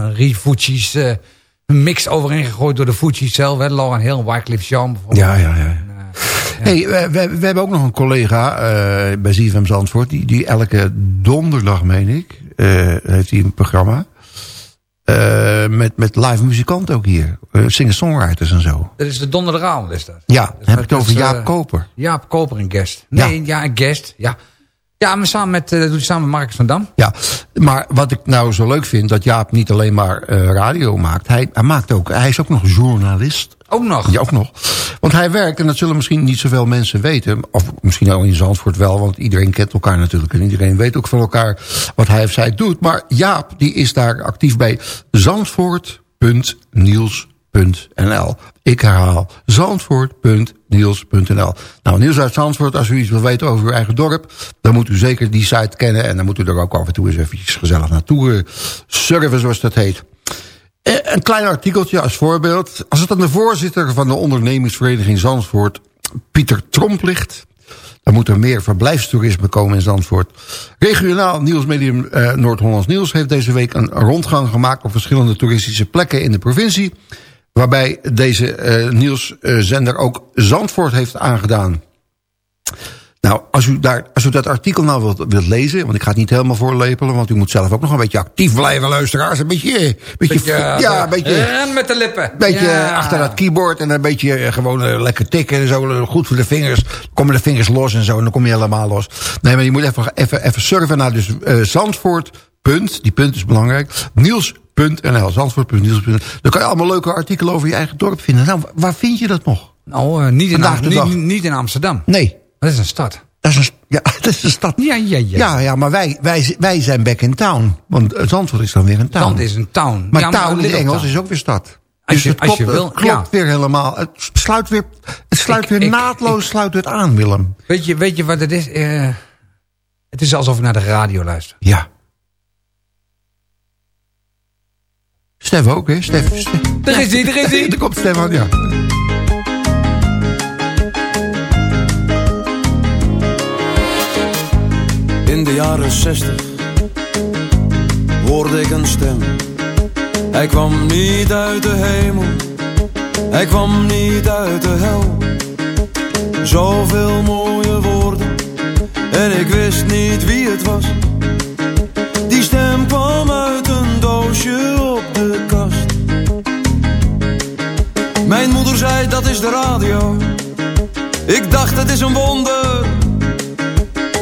[SPEAKER 6] eh, mix overheen gegooid door de Fugees zelf. Hè. Lauren Hill, Wycliffe Jean bijvoorbeeld.
[SPEAKER 5] Ja, ja, ja. Hey, we, we, we hebben ook nog een collega eh, bij ZFM Zandvoort... Die, die elke donderdag, meen ik, eh, heeft hij een programma... eh, met, met live muzikanten ook hier. Uh, Singer-songwriters en zo.
[SPEAKER 6] Dat is de donderdagavond, is dat.
[SPEAKER 5] Ja, dan heb ik het over
[SPEAKER 6] is,
[SPEAKER 5] Jaap
[SPEAKER 6] eh,
[SPEAKER 5] Koper.
[SPEAKER 6] Jaap Koper en guest. Nee, ja, een guest, ja. Ja, maar samen met, eh, doet hij samen met Marcus van Dam.
[SPEAKER 5] Ja, maar wat ik nou zo leuk vind... dat Jaap niet alleen maar eh, radio maakt. Hij, hij, maakt ook, hij is ook nog journalist.
[SPEAKER 6] Ook nog?
[SPEAKER 5] Ja, ook nog. Want hij werkt, en dat zullen misschien niet zoveel mensen weten... of misschien al in Zandvoort wel, want iedereen kent elkaar natuurlijk... en iedereen weet ook van elkaar wat hij of zij doet. Maar Jaap, die is daar actief bij zandvoort.niels.nl. Ik herhaal, zandvoort.niels.nl. Nou, Niels uit Zandvoort, als u iets wil weten over uw eigen dorp... dan moet u zeker die site kennen... en dan moet u er ook af en toe eens eventjes gezellig naartoe eh, surfen, zoals dat heet. Eh, Een klein artikeltje als voorbeeld. Als het aan de voorzitter van de ondernemingsvereniging Zandvoort... Pieter Tromp ligt... dan moet er meer verblijfstoerisme komen in Zandvoort. Regionaal nieuwsmedium eh, Noord-Hollands Nieuws... heeft deze week een rondgang gemaakt... op verschillende toeristische plekken in de provincie... waarbij deze eh, nieuwszender ook Zandvoort heeft aangedaan. Nou, als u, daar, als u dat artikel nou wilt, wilt lezen... want ik ga het niet helemaal voorlepelen... want u moet zelf ook nog een beetje actief blijven, luisteraars. Een beetje... Een beetje,
[SPEAKER 6] Beetje,
[SPEAKER 5] ja, een beetje...
[SPEAKER 6] Met de lippen.
[SPEAKER 5] beetje
[SPEAKER 6] Ja.
[SPEAKER 5] achter dat keyboard en een beetje eh, gewoon eh, lekker tikken. en Zo, goed voor de vingers. Dan komen de vingers los en zo. En dan kom je helemaal los. Nee, maar je moet even, even, even surfen naar dus Zandvoort. Punt, die punt is belangrijk. Niels.nl. Zandvoort.niels.nl. Dan kan je allemaal leuke artikelen over je eigen dorp vinden. Nou, waar vind je dat nog?
[SPEAKER 6] Nou, eh, niet, in niet, niet in Amsterdam.
[SPEAKER 5] Nee.
[SPEAKER 6] Dat is een stad.
[SPEAKER 5] Dat is een, ja, dat is een stad.
[SPEAKER 6] Ja, ja, ja.
[SPEAKER 5] Ja, ja maar wij, wij, wij zijn back in town. Want eh, Zandvoort is dan weer een town.
[SPEAKER 6] Zand is een town.
[SPEAKER 5] Maar
[SPEAKER 6] Ja,
[SPEAKER 5] town in Engels
[SPEAKER 6] town.
[SPEAKER 5] is ook weer stad.
[SPEAKER 6] Als
[SPEAKER 5] Dus
[SPEAKER 6] je-
[SPEAKER 5] het
[SPEAKER 6] als
[SPEAKER 5] klopt,
[SPEAKER 6] je wil,
[SPEAKER 5] het klopt
[SPEAKER 6] ja.
[SPEAKER 5] weer helemaal. Het sluit weer, het sluit weer
[SPEAKER 6] ik-
[SPEAKER 5] naadloos sluit het aan, Willem.
[SPEAKER 6] Weet je, weet je wat het is? Eh, het is alsof ik naar de radio luister.
[SPEAKER 5] Ja. Stef ook, hè? Stef.
[SPEAKER 6] Daar is hij, daar is hij.
[SPEAKER 5] Er komt Stef aan, ja.
[SPEAKER 19] In de jaren zestig hoorde ik een stem. Hij kwam niet uit de hemel, hij kwam niet uit de hel. Zoveel mooie woorden en ik wist niet wie het was. Mijn moeder zei dat is de radio. Ik dacht het is een wonder.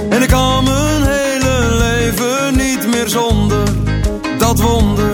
[SPEAKER 19] En ik kan mijn hele leven niet meer zonder dat wonder.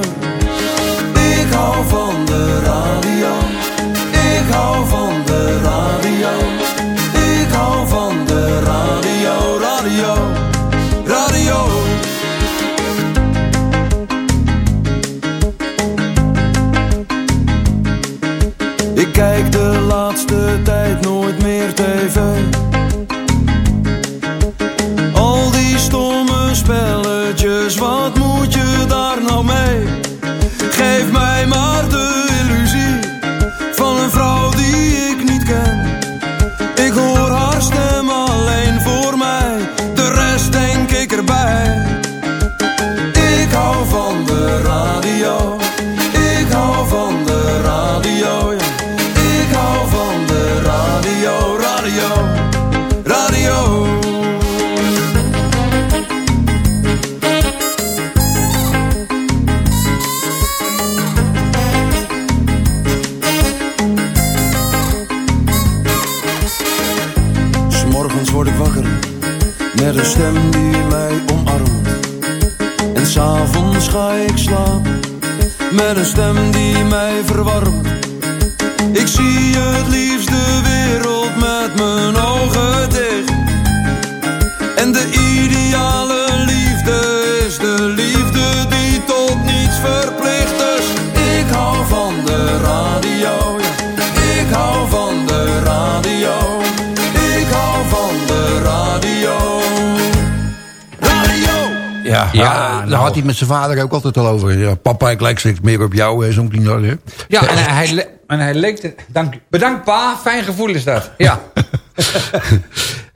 [SPEAKER 5] Zijn vader ook altijd al over. Ja, papa, ik lijk steeds meer op jou, zo'n hè.
[SPEAKER 6] Ja, en hij, en hij leek... het- Dank, bedankt pa, fijn gevoel is dat. Ja.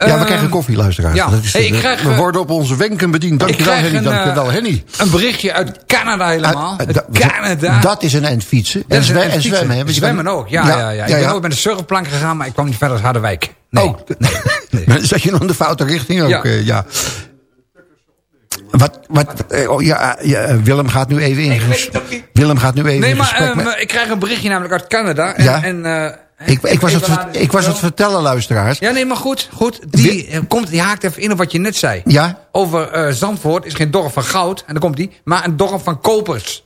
[SPEAKER 5] Ja, we krijgen koffie, luisteraars.
[SPEAKER 6] ja.
[SPEAKER 5] Dat is,
[SPEAKER 6] Hey, ik krijg,
[SPEAKER 5] we
[SPEAKER 6] eh,
[SPEAKER 5] worden op onze wenken bediend. Dankjewel, Henny.
[SPEAKER 6] een, eh,
[SPEAKER 5] Dankjewel, Henny.
[SPEAKER 6] Een berichtje uit Canada helemaal.
[SPEAKER 5] Eh,
[SPEAKER 6] Uit
[SPEAKER 5] da-
[SPEAKER 6] Canada.
[SPEAKER 5] Dat is een eind fietsen.
[SPEAKER 6] Dat
[SPEAKER 5] En, en zwemmen. hè, je
[SPEAKER 6] Zwemmen ook, ja. ja, ja, Ik ben ooit met een surfplank gegaan, maar ik kwam niet verder als Harderwijk. Nee.
[SPEAKER 5] Oh, Maar zat je nog in de foute richting ook?
[SPEAKER 6] Ja.
[SPEAKER 5] Ja. Wat, wat, eh, oh, ja, ja, eh, Willem gaat nu even in. Willem gaat nu even
[SPEAKER 6] Nee, maar ehm,
[SPEAKER 5] met...
[SPEAKER 6] ik krijg een berichtje namelijk uit Canada. En,
[SPEAKER 5] Ja?
[SPEAKER 6] en, eh,
[SPEAKER 5] Ik, ik, was het, ik was het vertellen, luisteraars.
[SPEAKER 6] Ja, nee, maar goed. goed. Die, eh, komt, die haakt even in op wat je net zei.
[SPEAKER 5] Ja?
[SPEAKER 6] Over eh, Zandvoort is geen dorp van goud, en dan komt die, maar een dorp van kopers.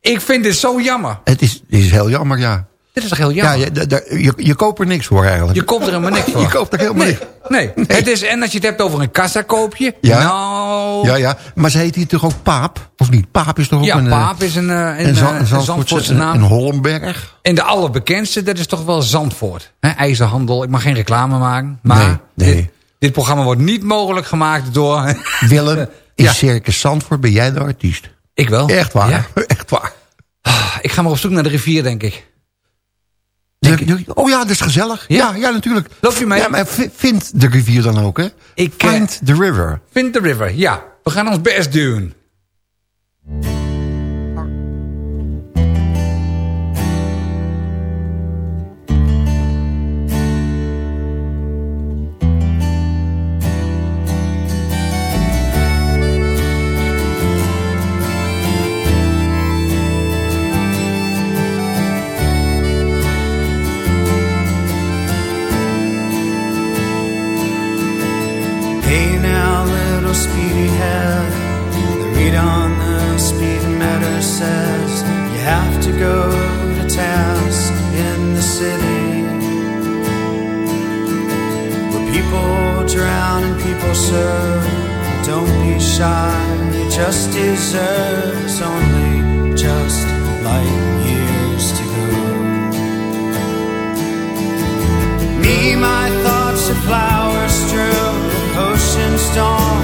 [SPEAKER 6] Ik vind dit zo jammer.
[SPEAKER 5] Het is, het is heel jammer, ja.
[SPEAKER 6] Dit is toch heel
[SPEAKER 5] Ja,
[SPEAKER 6] jammer?
[SPEAKER 5] je, da- je, je koopt er niks voor eigenlijk.
[SPEAKER 6] Je koopt er helemaal niks voor.
[SPEAKER 5] Je koopt er helemaal
[SPEAKER 6] nee,
[SPEAKER 5] niks.
[SPEAKER 6] Nee. Het is, en als je het hebt over een kassakoopje.
[SPEAKER 5] Ja.
[SPEAKER 6] Nou.
[SPEAKER 5] Ja, ja. Maar ze heet hier toch ook Paap? Of niet? Paap is toch ook
[SPEAKER 6] Ja,
[SPEAKER 5] een... eh,
[SPEAKER 6] Paap is een, eh, een,
[SPEAKER 5] een, Zand-
[SPEAKER 6] eh,
[SPEAKER 5] een
[SPEAKER 6] een
[SPEAKER 5] Zandvoortse-
[SPEAKER 6] naam.
[SPEAKER 5] Een Hollenberg?
[SPEAKER 6] En de allerbekendste, dat is toch wel Zandvoort. Hè, IJzerhandel, ik mag geen reclame maken. Maar
[SPEAKER 5] Nee, nee.
[SPEAKER 6] Dit, dit programma wordt niet mogelijk gemaakt door...
[SPEAKER 5] Willem, in
[SPEAKER 6] Ja.
[SPEAKER 5] Circus Zandvoort ben jij de artiest.
[SPEAKER 6] Ik wel.
[SPEAKER 5] Echt waar?
[SPEAKER 6] Ja.
[SPEAKER 5] Echt waar.
[SPEAKER 6] Ik ga maar op zoek naar de rivier, denk ik.
[SPEAKER 5] De- oh ja, dat is gezellig. Ja, ja, natuurlijk.
[SPEAKER 6] Loop je mee?
[SPEAKER 5] Ja, maar vind de rivier dan ook, hè?
[SPEAKER 6] Ik, eh,
[SPEAKER 5] Find the river.
[SPEAKER 6] Vind the river, ja. We gaan ons best doen.
[SPEAKER 20] Serve. Don't be shy, you just deserve only just light years to go. Me, my thoughts are flowers strewn ocean storm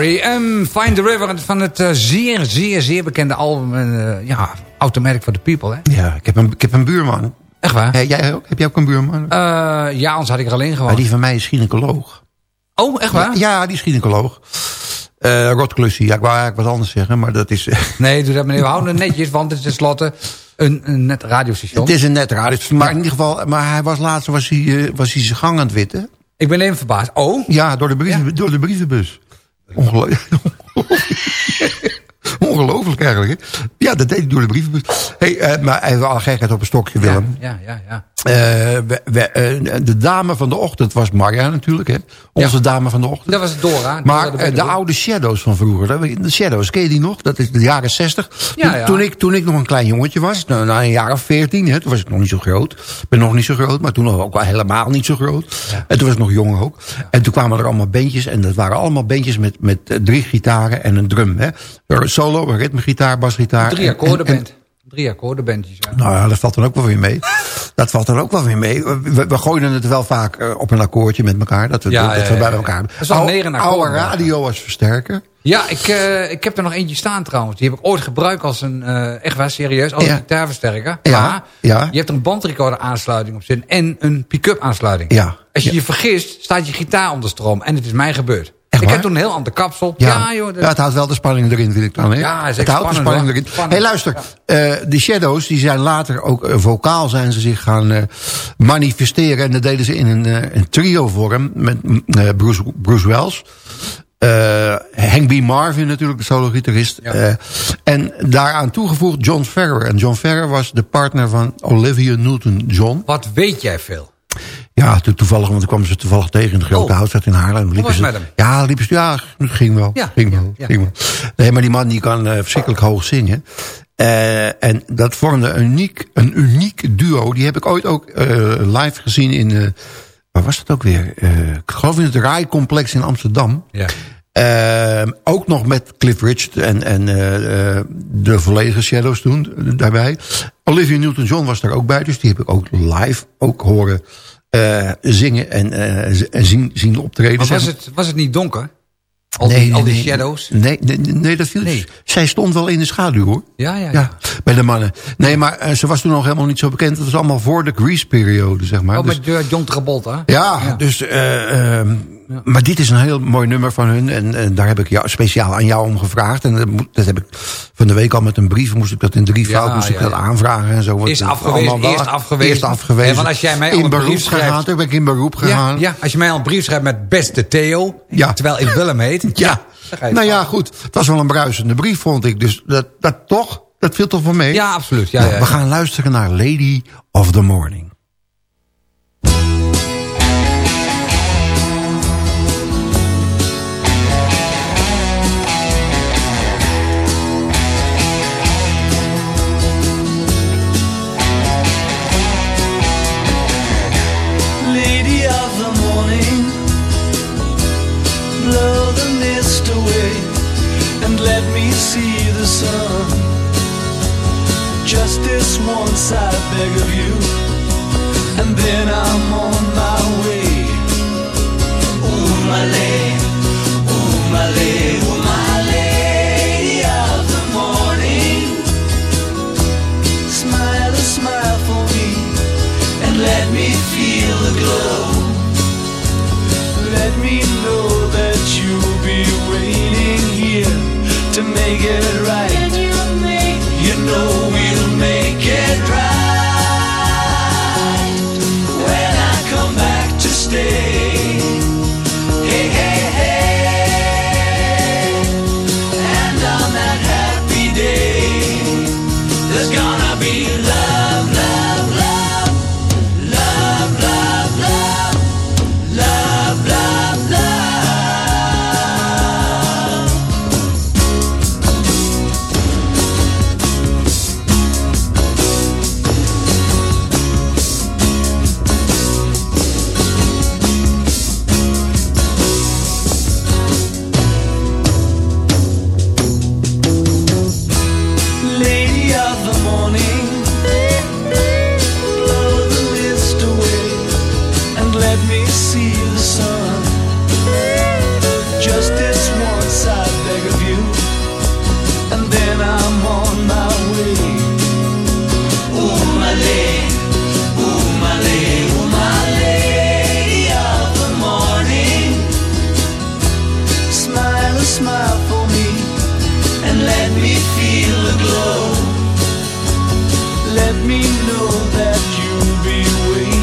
[SPEAKER 6] R.E.M. Find the River van het eh, zeer, zeer, zeer bekende album eh, ja, Automatic for the People. Hè?
[SPEAKER 5] Ja, ik heb een, ik heb een buurman.
[SPEAKER 6] Echt waar?
[SPEAKER 5] Jij ook? Heb jij ook een buurman?
[SPEAKER 6] Eh, ja, anders had ik er alleen
[SPEAKER 5] Ja,
[SPEAKER 6] gewoond.
[SPEAKER 5] die van mij is gynaecoloog.
[SPEAKER 6] Oh, echt waar?
[SPEAKER 5] Ja, die is gynaecoloog. Rotklussie, ja, ik wou eigenlijk wat anders zeggen, maar dat is...
[SPEAKER 6] Nee, doe dat meneer. We houden het netjes, want het is tenslotte een, een net radiostation.
[SPEAKER 5] het is een net radio. Maar in ieder geval, maar hij was laatst was hij, was hij zijn gang aan het witten.
[SPEAKER 6] Ik ben even verbaasd. Oh?
[SPEAKER 5] Ja, door de, brieven, door de brievenbus. Ongelooflijk. Ongelooflijk eigenlijk. Hè? Ja, dat deed hij door de brievenbus. Hey, eh, maar even alle gekheid op een stokje, Willem.
[SPEAKER 6] Ja, ja, ja.
[SPEAKER 5] Eh, we- we- eh, de dame van de ochtend was Marja natuurlijk. Hè? Onze dame van de ochtend.
[SPEAKER 6] Dat was Dora.
[SPEAKER 5] Maar
[SPEAKER 6] de
[SPEAKER 5] eh, de oude Shadows van vroeger. hè? De Shadows, ken je die nog? Dat is de jaren zestig.
[SPEAKER 6] Ja,
[SPEAKER 5] toen,
[SPEAKER 6] ja.
[SPEAKER 5] toen, ik, toen ik nog een klein jongetje was, nou, na een jaar of veertien, hè, toen was ik nog niet zo groot. Ik ben nog niet zo groot, maar toen nog ook wel helemaal niet zo groot. En toen was ik nog jong ook. En toen kwamen er allemaal bandjes. En dat waren allemaal bandjes met, met drie gitaren en een drum. Hè? Solo, ritmegitaar, basgitaar.
[SPEAKER 6] Drie
[SPEAKER 5] en- en-
[SPEAKER 6] akkoordenband. Drie akkoordenbandjes, ja.
[SPEAKER 5] nou ja, dat valt dan ook wel weer mee. Dat valt dan ook wel weer mee. We, we gooiden het wel vaak eh, op een akkoordje met elkaar. Dat we,
[SPEAKER 6] Ja,
[SPEAKER 5] dat
[SPEAKER 6] ja,
[SPEAKER 5] we bij elkaar
[SPEAKER 6] Dat is meer een
[SPEAKER 5] Oude radio als versterker.
[SPEAKER 6] Ja, ik, eh, ik heb er nog eentje staan trouwens. Die heb ik ooit gebruikt als een, eh, echt waar, serieus, als een gitaarversterker.
[SPEAKER 5] Ja,
[SPEAKER 6] Maar je hebt een bandrecorder aansluiting op zitten en een pick-up aansluiting.
[SPEAKER 5] Ja.
[SPEAKER 6] Als je je vergist, staat je gitaar onder stroom. En het is mij gebeurd.
[SPEAKER 5] Echt
[SPEAKER 6] ik
[SPEAKER 5] waar?
[SPEAKER 6] heb toen een heel ander kapsel. Ja, joh. dat-
[SPEAKER 5] ja, het houdt wel de spanning erin, vind ik dan. Hè?
[SPEAKER 6] Ja,
[SPEAKER 5] het houdt de spanning
[SPEAKER 6] hoor.
[SPEAKER 5] erin.
[SPEAKER 6] Spannend.
[SPEAKER 5] hey, luister. eh, de Shadows, die zijn later ook eh, vocaal zijn ze zich gaan eh, manifesteren. En dat deden ze in een, een trio-vorm met mm, Bruce, Bruce Wells. Hank B. Marvin natuurlijk, de solo-gitarist. en daaraan toegevoegd John Ferrer. En John Ferrer was de partner van Olivia Newton-John.
[SPEAKER 6] Wat weet jij veel?
[SPEAKER 5] Ja, to- toevallig, want ik kwam ze toevallig tegen in de Grote
[SPEAKER 6] Oh.
[SPEAKER 5] Houtstraat in Haarlem. Liepen ze-
[SPEAKER 6] met hem?
[SPEAKER 5] Ja, liepen ze, ja, ging wel.
[SPEAKER 6] Ja,
[SPEAKER 5] ging wel,
[SPEAKER 6] ja.
[SPEAKER 5] ging wel. Nee, maar die man die kan eh, verschrikkelijk hoog zingen. Eh, en dat vormde een uniek, een uniek duo. Die heb ik ooit ook eh, live gezien in... waar was dat ook weer? Ik geloof in het Rai-complex in Amsterdam.
[SPEAKER 6] Ja.
[SPEAKER 5] Eh, ook nog met Cliff Richard en, en de volledige Shadows toen daarbij. Olivia Newton-John was daar ook bij, dus die heb ik ook live ook horen eh, zingen en, eh, en zien, zien optreden.
[SPEAKER 6] Maar was het, was het niet donker? Al die, al die shadows?
[SPEAKER 5] Nee, nee, nee, dat viel. Zij stond wel in de schaduw hoor.
[SPEAKER 6] Ja, ja, ja.
[SPEAKER 5] Ja, bij de mannen. Nee, maar eh, ze was toen nog helemaal niet zo bekend. Dat was allemaal voor de Grease-periode, zeg maar.
[SPEAKER 6] Oh,
[SPEAKER 5] Dus-
[SPEAKER 6] met eh, John Travolta.
[SPEAKER 5] ja, dus... eh, Maar dit is een heel mooi nummer van hun. En, en daar heb ik jou, speciaal aan jou om gevraagd. En dat, dat heb ik van de week al met een brief. Moest ik dat in drie
[SPEAKER 6] Ja,
[SPEAKER 5] fout moest ik dat aanvragen en zo.
[SPEAKER 6] Eerst afgewezen, eerst afgewezen.
[SPEAKER 5] Eerst afgewezen.
[SPEAKER 6] En want als jij mij
[SPEAKER 5] in
[SPEAKER 6] een brief
[SPEAKER 5] beroep
[SPEAKER 6] schrijft-
[SPEAKER 5] gegaan. Toen ben ik in beroep gegaan.
[SPEAKER 6] Ja, als je mij al een brief schrijft met beste Theo, terwijl ik Willem heet.
[SPEAKER 5] Ja. Nou ja, goed. Het was wel een bruisende brief, vond ik. Dus dat, dat toch, dat viel toch wel mee?
[SPEAKER 6] Ja, absoluut. Ja,
[SPEAKER 5] Nou,
[SPEAKER 6] ja,
[SPEAKER 5] we gaan luisteren naar Lady of the Morning.
[SPEAKER 10] Mist away and let me see the sun. Just this once, I beg of you, and then I'm on my way. Ooh, my lady, ooh, my lady, ooh, my lady of the morning. Smile a smile for me and let me feel the glow. To make it right. me know that you'll be waiting.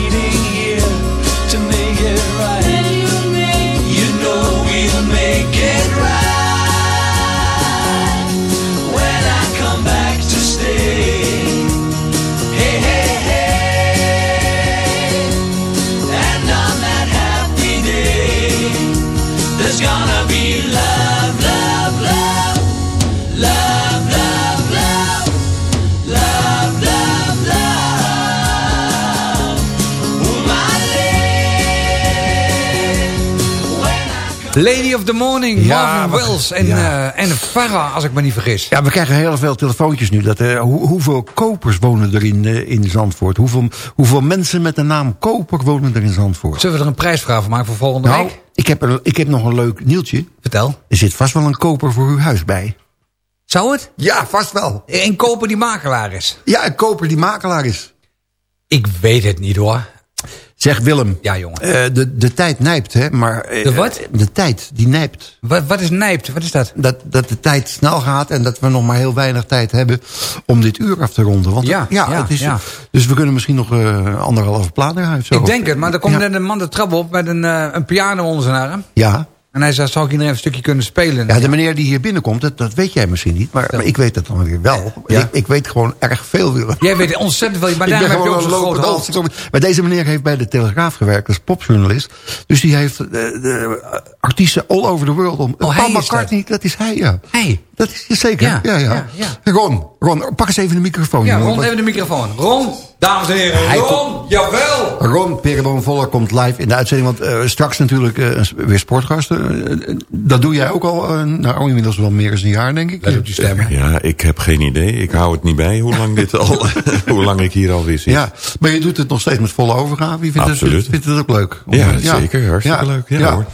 [SPEAKER 6] Lady of the Morning,
[SPEAKER 5] Ja,
[SPEAKER 6] Marvin Wells en,
[SPEAKER 5] ja.
[SPEAKER 6] eh, en Farah, als ik me niet vergis.
[SPEAKER 5] Ja, we krijgen heel veel telefoontjes nu. Dat, eh, hoe, hoeveel kopers wonen er in, eh, in Zandvoort? Hoeveel, hoeveel mensen met de naam Koper wonen er in Zandvoort?
[SPEAKER 6] Zullen we er een prijsvraag van maken voor volgende
[SPEAKER 5] Nou,
[SPEAKER 6] week?
[SPEAKER 5] ik heb, ik heb nog een leuk nieuwtje.
[SPEAKER 6] Vertel.
[SPEAKER 5] Er zit vast wel een koper voor uw huis bij.
[SPEAKER 6] Zou het?
[SPEAKER 5] Ja, vast wel.
[SPEAKER 6] Een koper die makelaar is.
[SPEAKER 5] Ja, een koper die makelaar is.
[SPEAKER 6] Ik weet het niet hoor.
[SPEAKER 5] Zeg Willem.
[SPEAKER 6] Ja, jongen.
[SPEAKER 5] eh, de, de tijd nijpt, hè. Maar, eh,
[SPEAKER 6] De wat?
[SPEAKER 5] De tijd, die nijpt.
[SPEAKER 6] Wat, wat is nijpt? Wat is dat?
[SPEAKER 5] Dat, dat de tijd snel gaat en dat we nog maar heel weinig tijd hebben om dit uur af te ronden. Want
[SPEAKER 6] Ja, ja,
[SPEAKER 5] het is,
[SPEAKER 6] ja.
[SPEAKER 5] Dus we kunnen misschien nog eh, anderhalve plaat eruit. Zo.
[SPEAKER 6] Ik denk het, maar er komt
[SPEAKER 5] Ja.
[SPEAKER 6] net een man de trap op met een, eh, een piano onder zijn arm.
[SPEAKER 5] Ja.
[SPEAKER 6] En hij zei, zou ik iedereen een stukje kunnen spelen?
[SPEAKER 5] Ja, de meneer die hier binnenkomt, dat, dat weet jij misschien niet. Maar, maar ik weet het dan weer wel.
[SPEAKER 6] Ja.
[SPEAKER 5] Ik, ik weet gewoon erg veel.
[SPEAKER 6] Jij weet ontzettend veel, maar
[SPEAKER 5] Ik ben
[SPEAKER 6] heb je ook
[SPEAKER 5] gewoon
[SPEAKER 6] zo'n
[SPEAKER 5] een
[SPEAKER 6] groot
[SPEAKER 5] lopend
[SPEAKER 6] hoofd.
[SPEAKER 5] Maar deze meneer heeft bij de Telegraaf gewerkt als popjournalist. Dus die heeft eh, de artiesten all over the world om.
[SPEAKER 6] Oh, hij
[SPEAKER 5] Paul
[SPEAKER 6] is
[SPEAKER 5] McCartney, dat. is hij, ja.
[SPEAKER 6] Hey.
[SPEAKER 5] Dat is zeker.
[SPEAKER 6] Ja,
[SPEAKER 5] Ja, ja,
[SPEAKER 6] ja, ja.
[SPEAKER 5] Ron, Ron, pak eens even de microfoon.
[SPEAKER 6] Ja. Ron, even de microfoon. Ron, dames en heren,
[SPEAKER 5] Hij
[SPEAKER 6] Ron, jawel!
[SPEAKER 5] Ron Perenboom Voller komt live in de uitzending. Want eh, straks natuurlijk eh, weer sportgasten. Eh, dat doe jij ook al, eh, nou inmiddels wel meer dan een jaar, denk ik.
[SPEAKER 6] Let op die stemmen.
[SPEAKER 21] Ja, ik heb geen idee. Ik hou het niet bij hoe lang, dit al, hoe lang ik hier alweer zit.
[SPEAKER 5] Ja, maar je doet het nog steeds met volle overgave. Je vindt,
[SPEAKER 21] Absoluut.
[SPEAKER 5] Het, vindt het ook leuk?
[SPEAKER 21] Ja, zeker. Hartstikke leuk. Ja, hoor.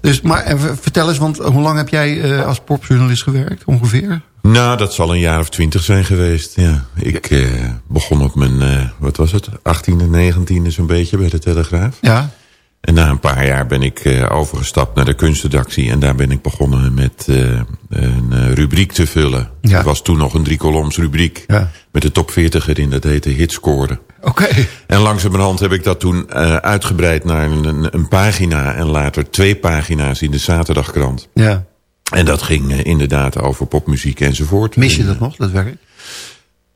[SPEAKER 5] Dus, maar vertel eens, want hoe lang heb jij eh, als popjournalist gewerkt ongeveer?
[SPEAKER 21] Nou, dat zal een jaar of twintig zijn geweest. Ja. Ik eh, begon op mijn, eh, wat was het, 18e, 19e zo'n beetje bij de Telegraaf.
[SPEAKER 5] Ja.
[SPEAKER 21] En na een paar jaar ben ik overgestapt naar de kunstredactie. En daar ben ik begonnen met een rubriek te vullen.
[SPEAKER 5] Ja.
[SPEAKER 21] Het was toen nog een driekoloms rubriek.
[SPEAKER 5] Ja.
[SPEAKER 21] Met de top 40 erin, dat heette Hitscoren.
[SPEAKER 5] Oké.
[SPEAKER 21] En langzamerhand heb ik dat toen eh, uitgebreid naar een, een, pagina... en later twee pagina's in de zaterdagkrant.
[SPEAKER 5] Ja.
[SPEAKER 21] En dat ging eh, inderdaad over popmuziek enzovoort.
[SPEAKER 5] Mis je dat nog, dat werk?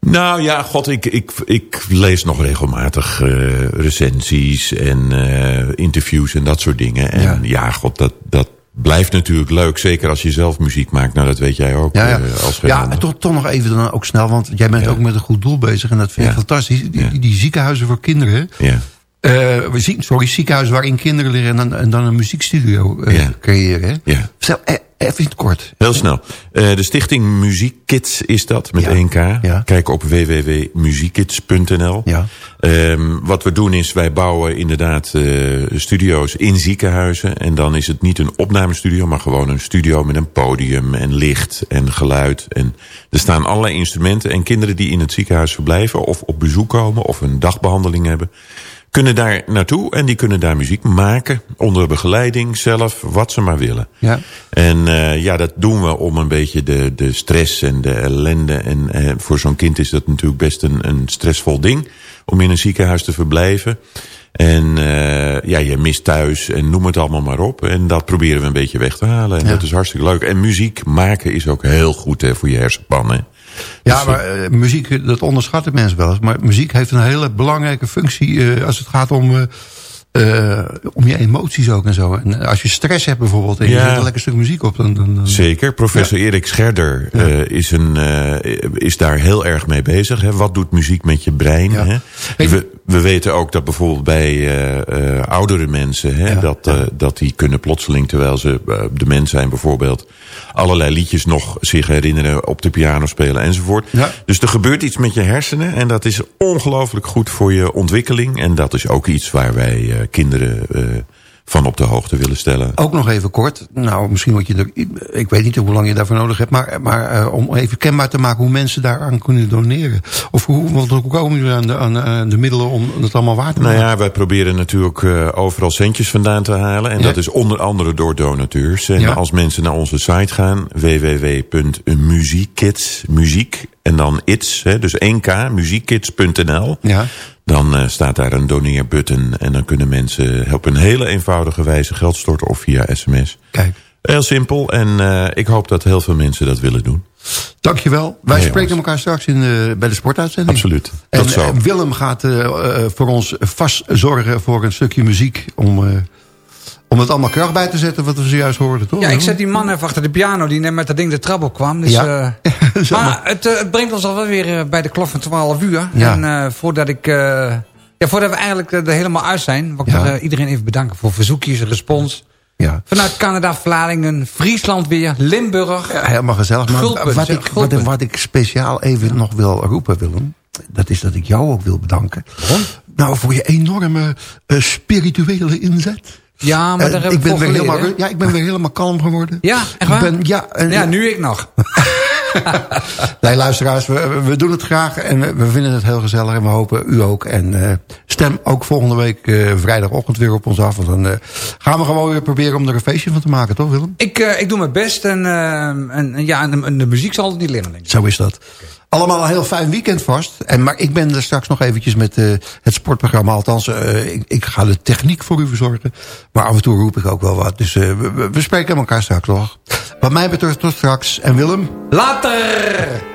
[SPEAKER 21] nou ja, god, ik, ik, ik lees nog regelmatig eh, recensies en eh, interviews en dat soort dingen. En ja,
[SPEAKER 5] Ja.
[SPEAKER 21] god, dat, dat blijft natuurlijk leuk. Zeker als je zelf muziek maakt. Nou, dat weet jij ook
[SPEAKER 5] Ja, ja.
[SPEAKER 21] eh, als
[SPEAKER 5] ja en toch, toch nog even dan ook snel, want jij bent ook met een goed doel bezig. En dat vind ik
[SPEAKER 21] Ja.
[SPEAKER 5] fantastisch. Die, die, die ziekenhuizen voor kinderen.
[SPEAKER 21] Ja.
[SPEAKER 5] Eh, sorry, ziekenhuizen waarin kinderen liggen en dan, en dan een muziekstudio eh, creëren.
[SPEAKER 21] Ja.
[SPEAKER 5] Eh, even in het kort.
[SPEAKER 21] Heel snel. Eh, de stichting Muziekkids is dat, met
[SPEAKER 5] Ja.
[SPEAKER 21] 1K.
[SPEAKER 5] Ja.
[SPEAKER 21] Kijk op www.muziekkids.nl.
[SPEAKER 5] Ja.
[SPEAKER 21] Ehm, wat we doen is, wij bouwen inderdaad eh, studio's in ziekenhuizen. En dan is het niet een opnamestudio, maar gewoon een studio met een podium en licht en geluid. En er staan allerlei instrumenten. En kinderen die in het ziekenhuis verblijven of op bezoek komen of een dagbehandeling hebben... kunnen daar naartoe en die kunnen daar muziek maken. Onder begeleiding, zelf, wat ze maar willen.
[SPEAKER 5] Ja.
[SPEAKER 21] En eh, ja, dat doen we om een beetje de, de stress en de ellende. En eh, voor zo'n kind is dat natuurlijk best een, een stressvol ding. Om in een ziekenhuis te verblijven. En eh, ja, je mist thuis en noem het allemaal maar op. En dat proberen we een beetje weg te halen. En
[SPEAKER 5] Ja.
[SPEAKER 21] dat is hartstikke leuk. En muziek maken is ook heel goed hè, voor je hersenpannen.
[SPEAKER 5] Ja, maar eh, muziek, dat onderschatten mensen wel eens. Maar muziek heeft een hele belangrijke functie eh, als het gaat om, eh, eh, om je emoties ook en zo. En als je stress hebt bijvoorbeeld en je
[SPEAKER 21] Ja.
[SPEAKER 5] zet een lekker stuk muziek op, dan... dan, dan-
[SPEAKER 21] Zeker. Professor Erik Scherder eh, is, een, eh, is daar heel erg mee bezig. Hè? Wat doet muziek met je brein? Hè? We, we weten ook dat bijvoorbeeld bij eh, eh, oudere mensen... Hè, dat, eh, dat die kunnen plotseling, terwijl ze eh, dement zijn bijvoorbeeld... allerlei liedjes nog zich herinneren, op de piano spelen enzovoort. Dus er gebeurt iets met je hersenen... en dat is ongelooflijk goed voor je ontwikkeling. En dat is ook iets waar wij eh, kinderen... eh, van op de hoogte willen stellen.
[SPEAKER 5] Ook nog even kort. Nou, misschien moet je er... Ik weet niet hoe lang je daarvoor nodig hebt. Maar, maar uh, om even kenbaar te maken hoe mensen daaraan kunnen doneren. Of hoe, want hoe komen jullie aan de, aan, aan de middelen om het allemaal waar te maken?
[SPEAKER 21] Nou ja, wij proberen natuurlijk uh, overal centjes vandaan te halen. En ja. dat is onder andere door donateurs. En ja. als mensen naar onze site gaan. www.muziekkids, muziek en dan iets, hè, dus 1k, muziekkids.nl.
[SPEAKER 5] Ja.
[SPEAKER 21] Dan uh, staat daar een doneerbutton en dan kunnen mensen op een hele eenvoudige wijze geld storten of via sms.
[SPEAKER 5] Kijk.
[SPEAKER 21] Heel simpel en uh, ik hoop dat heel veel mensen dat willen doen.
[SPEAKER 5] Dankjewel. Wij spreken elkaar straks in, uh, bij de sportuitzending.
[SPEAKER 21] Absoluut.
[SPEAKER 5] En
[SPEAKER 21] zo.
[SPEAKER 5] Willem gaat voor ons vast zorgen voor een stukje muziek om om het allemaal kracht bij te zetten wat we zojuist hoorden, toch?
[SPEAKER 6] Ja, ik zet die man even achter de piano die net met dat ding de trap op kwam. Dus,
[SPEAKER 5] ja.
[SPEAKER 6] uh, maar het, uh, het, brengt ons alweer weer uh, bij de klok van 12 uur.
[SPEAKER 5] Ja.
[SPEAKER 6] En voordat ik... ja, voordat we eigenlijk er helemaal uit zijn... wil ik ja. iedereen even bedanken voor verzoekjes, respons.
[SPEAKER 5] Ja.
[SPEAKER 6] Vanuit Canada, Vlaardingen, Friesland weer, Limburg.
[SPEAKER 5] Ja, helemaal gezellig. Maar
[SPEAKER 6] Gulpen,
[SPEAKER 5] wat, ik, wat, wat, ik speciaal even nog wil roepen, Willem... dat is dat ik jou ook wil bedanken.
[SPEAKER 6] Waarom?
[SPEAKER 5] Nou, voor je enorme spirituele inzet...
[SPEAKER 6] Ja, maar daar
[SPEAKER 5] uh,
[SPEAKER 6] heb
[SPEAKER 5] ik
[SPEAKER 6] ik
[SPEAKER 5] ben weer helemaal, Ja, ik ben weer helemaal kalm geworden.
[SPEAKER 6] Ja, echt waar?
[SPEAKER 5] Ben, ja, en,
[SPEAKER 6] ja, nu ik nog.
[SPEAKER 5] nee, luisteraars, we, we, doen het graag en we, we, vinden het heel gezellig. En we hopen u ook. En uh, stem ook volgende week uh, vrijdagochtend weer op ons af. Want dan uh, gaan we gewoon weer proberen om er een feestje van te maken, toch Willem?
[SPEAKER 6] Ik, ik doe mijn best en, en ja, en de, de, muziek zal het niet leren, denk ik.
[SPEAKER 5] Zo is dat. Allemaal een heel fijn weekend vast. En, maar ik ben er straks nog eventjes met uh, het sportprogramma. Althans, uh, ik, ga de techniek voor u verzorgen. Maar af en toe roep ik ook wel wat. Dus uh, we, we, spreken elkaar straks nog. Wat mij betreft tot straks. En Willem?
[SPEAKER 6] Later!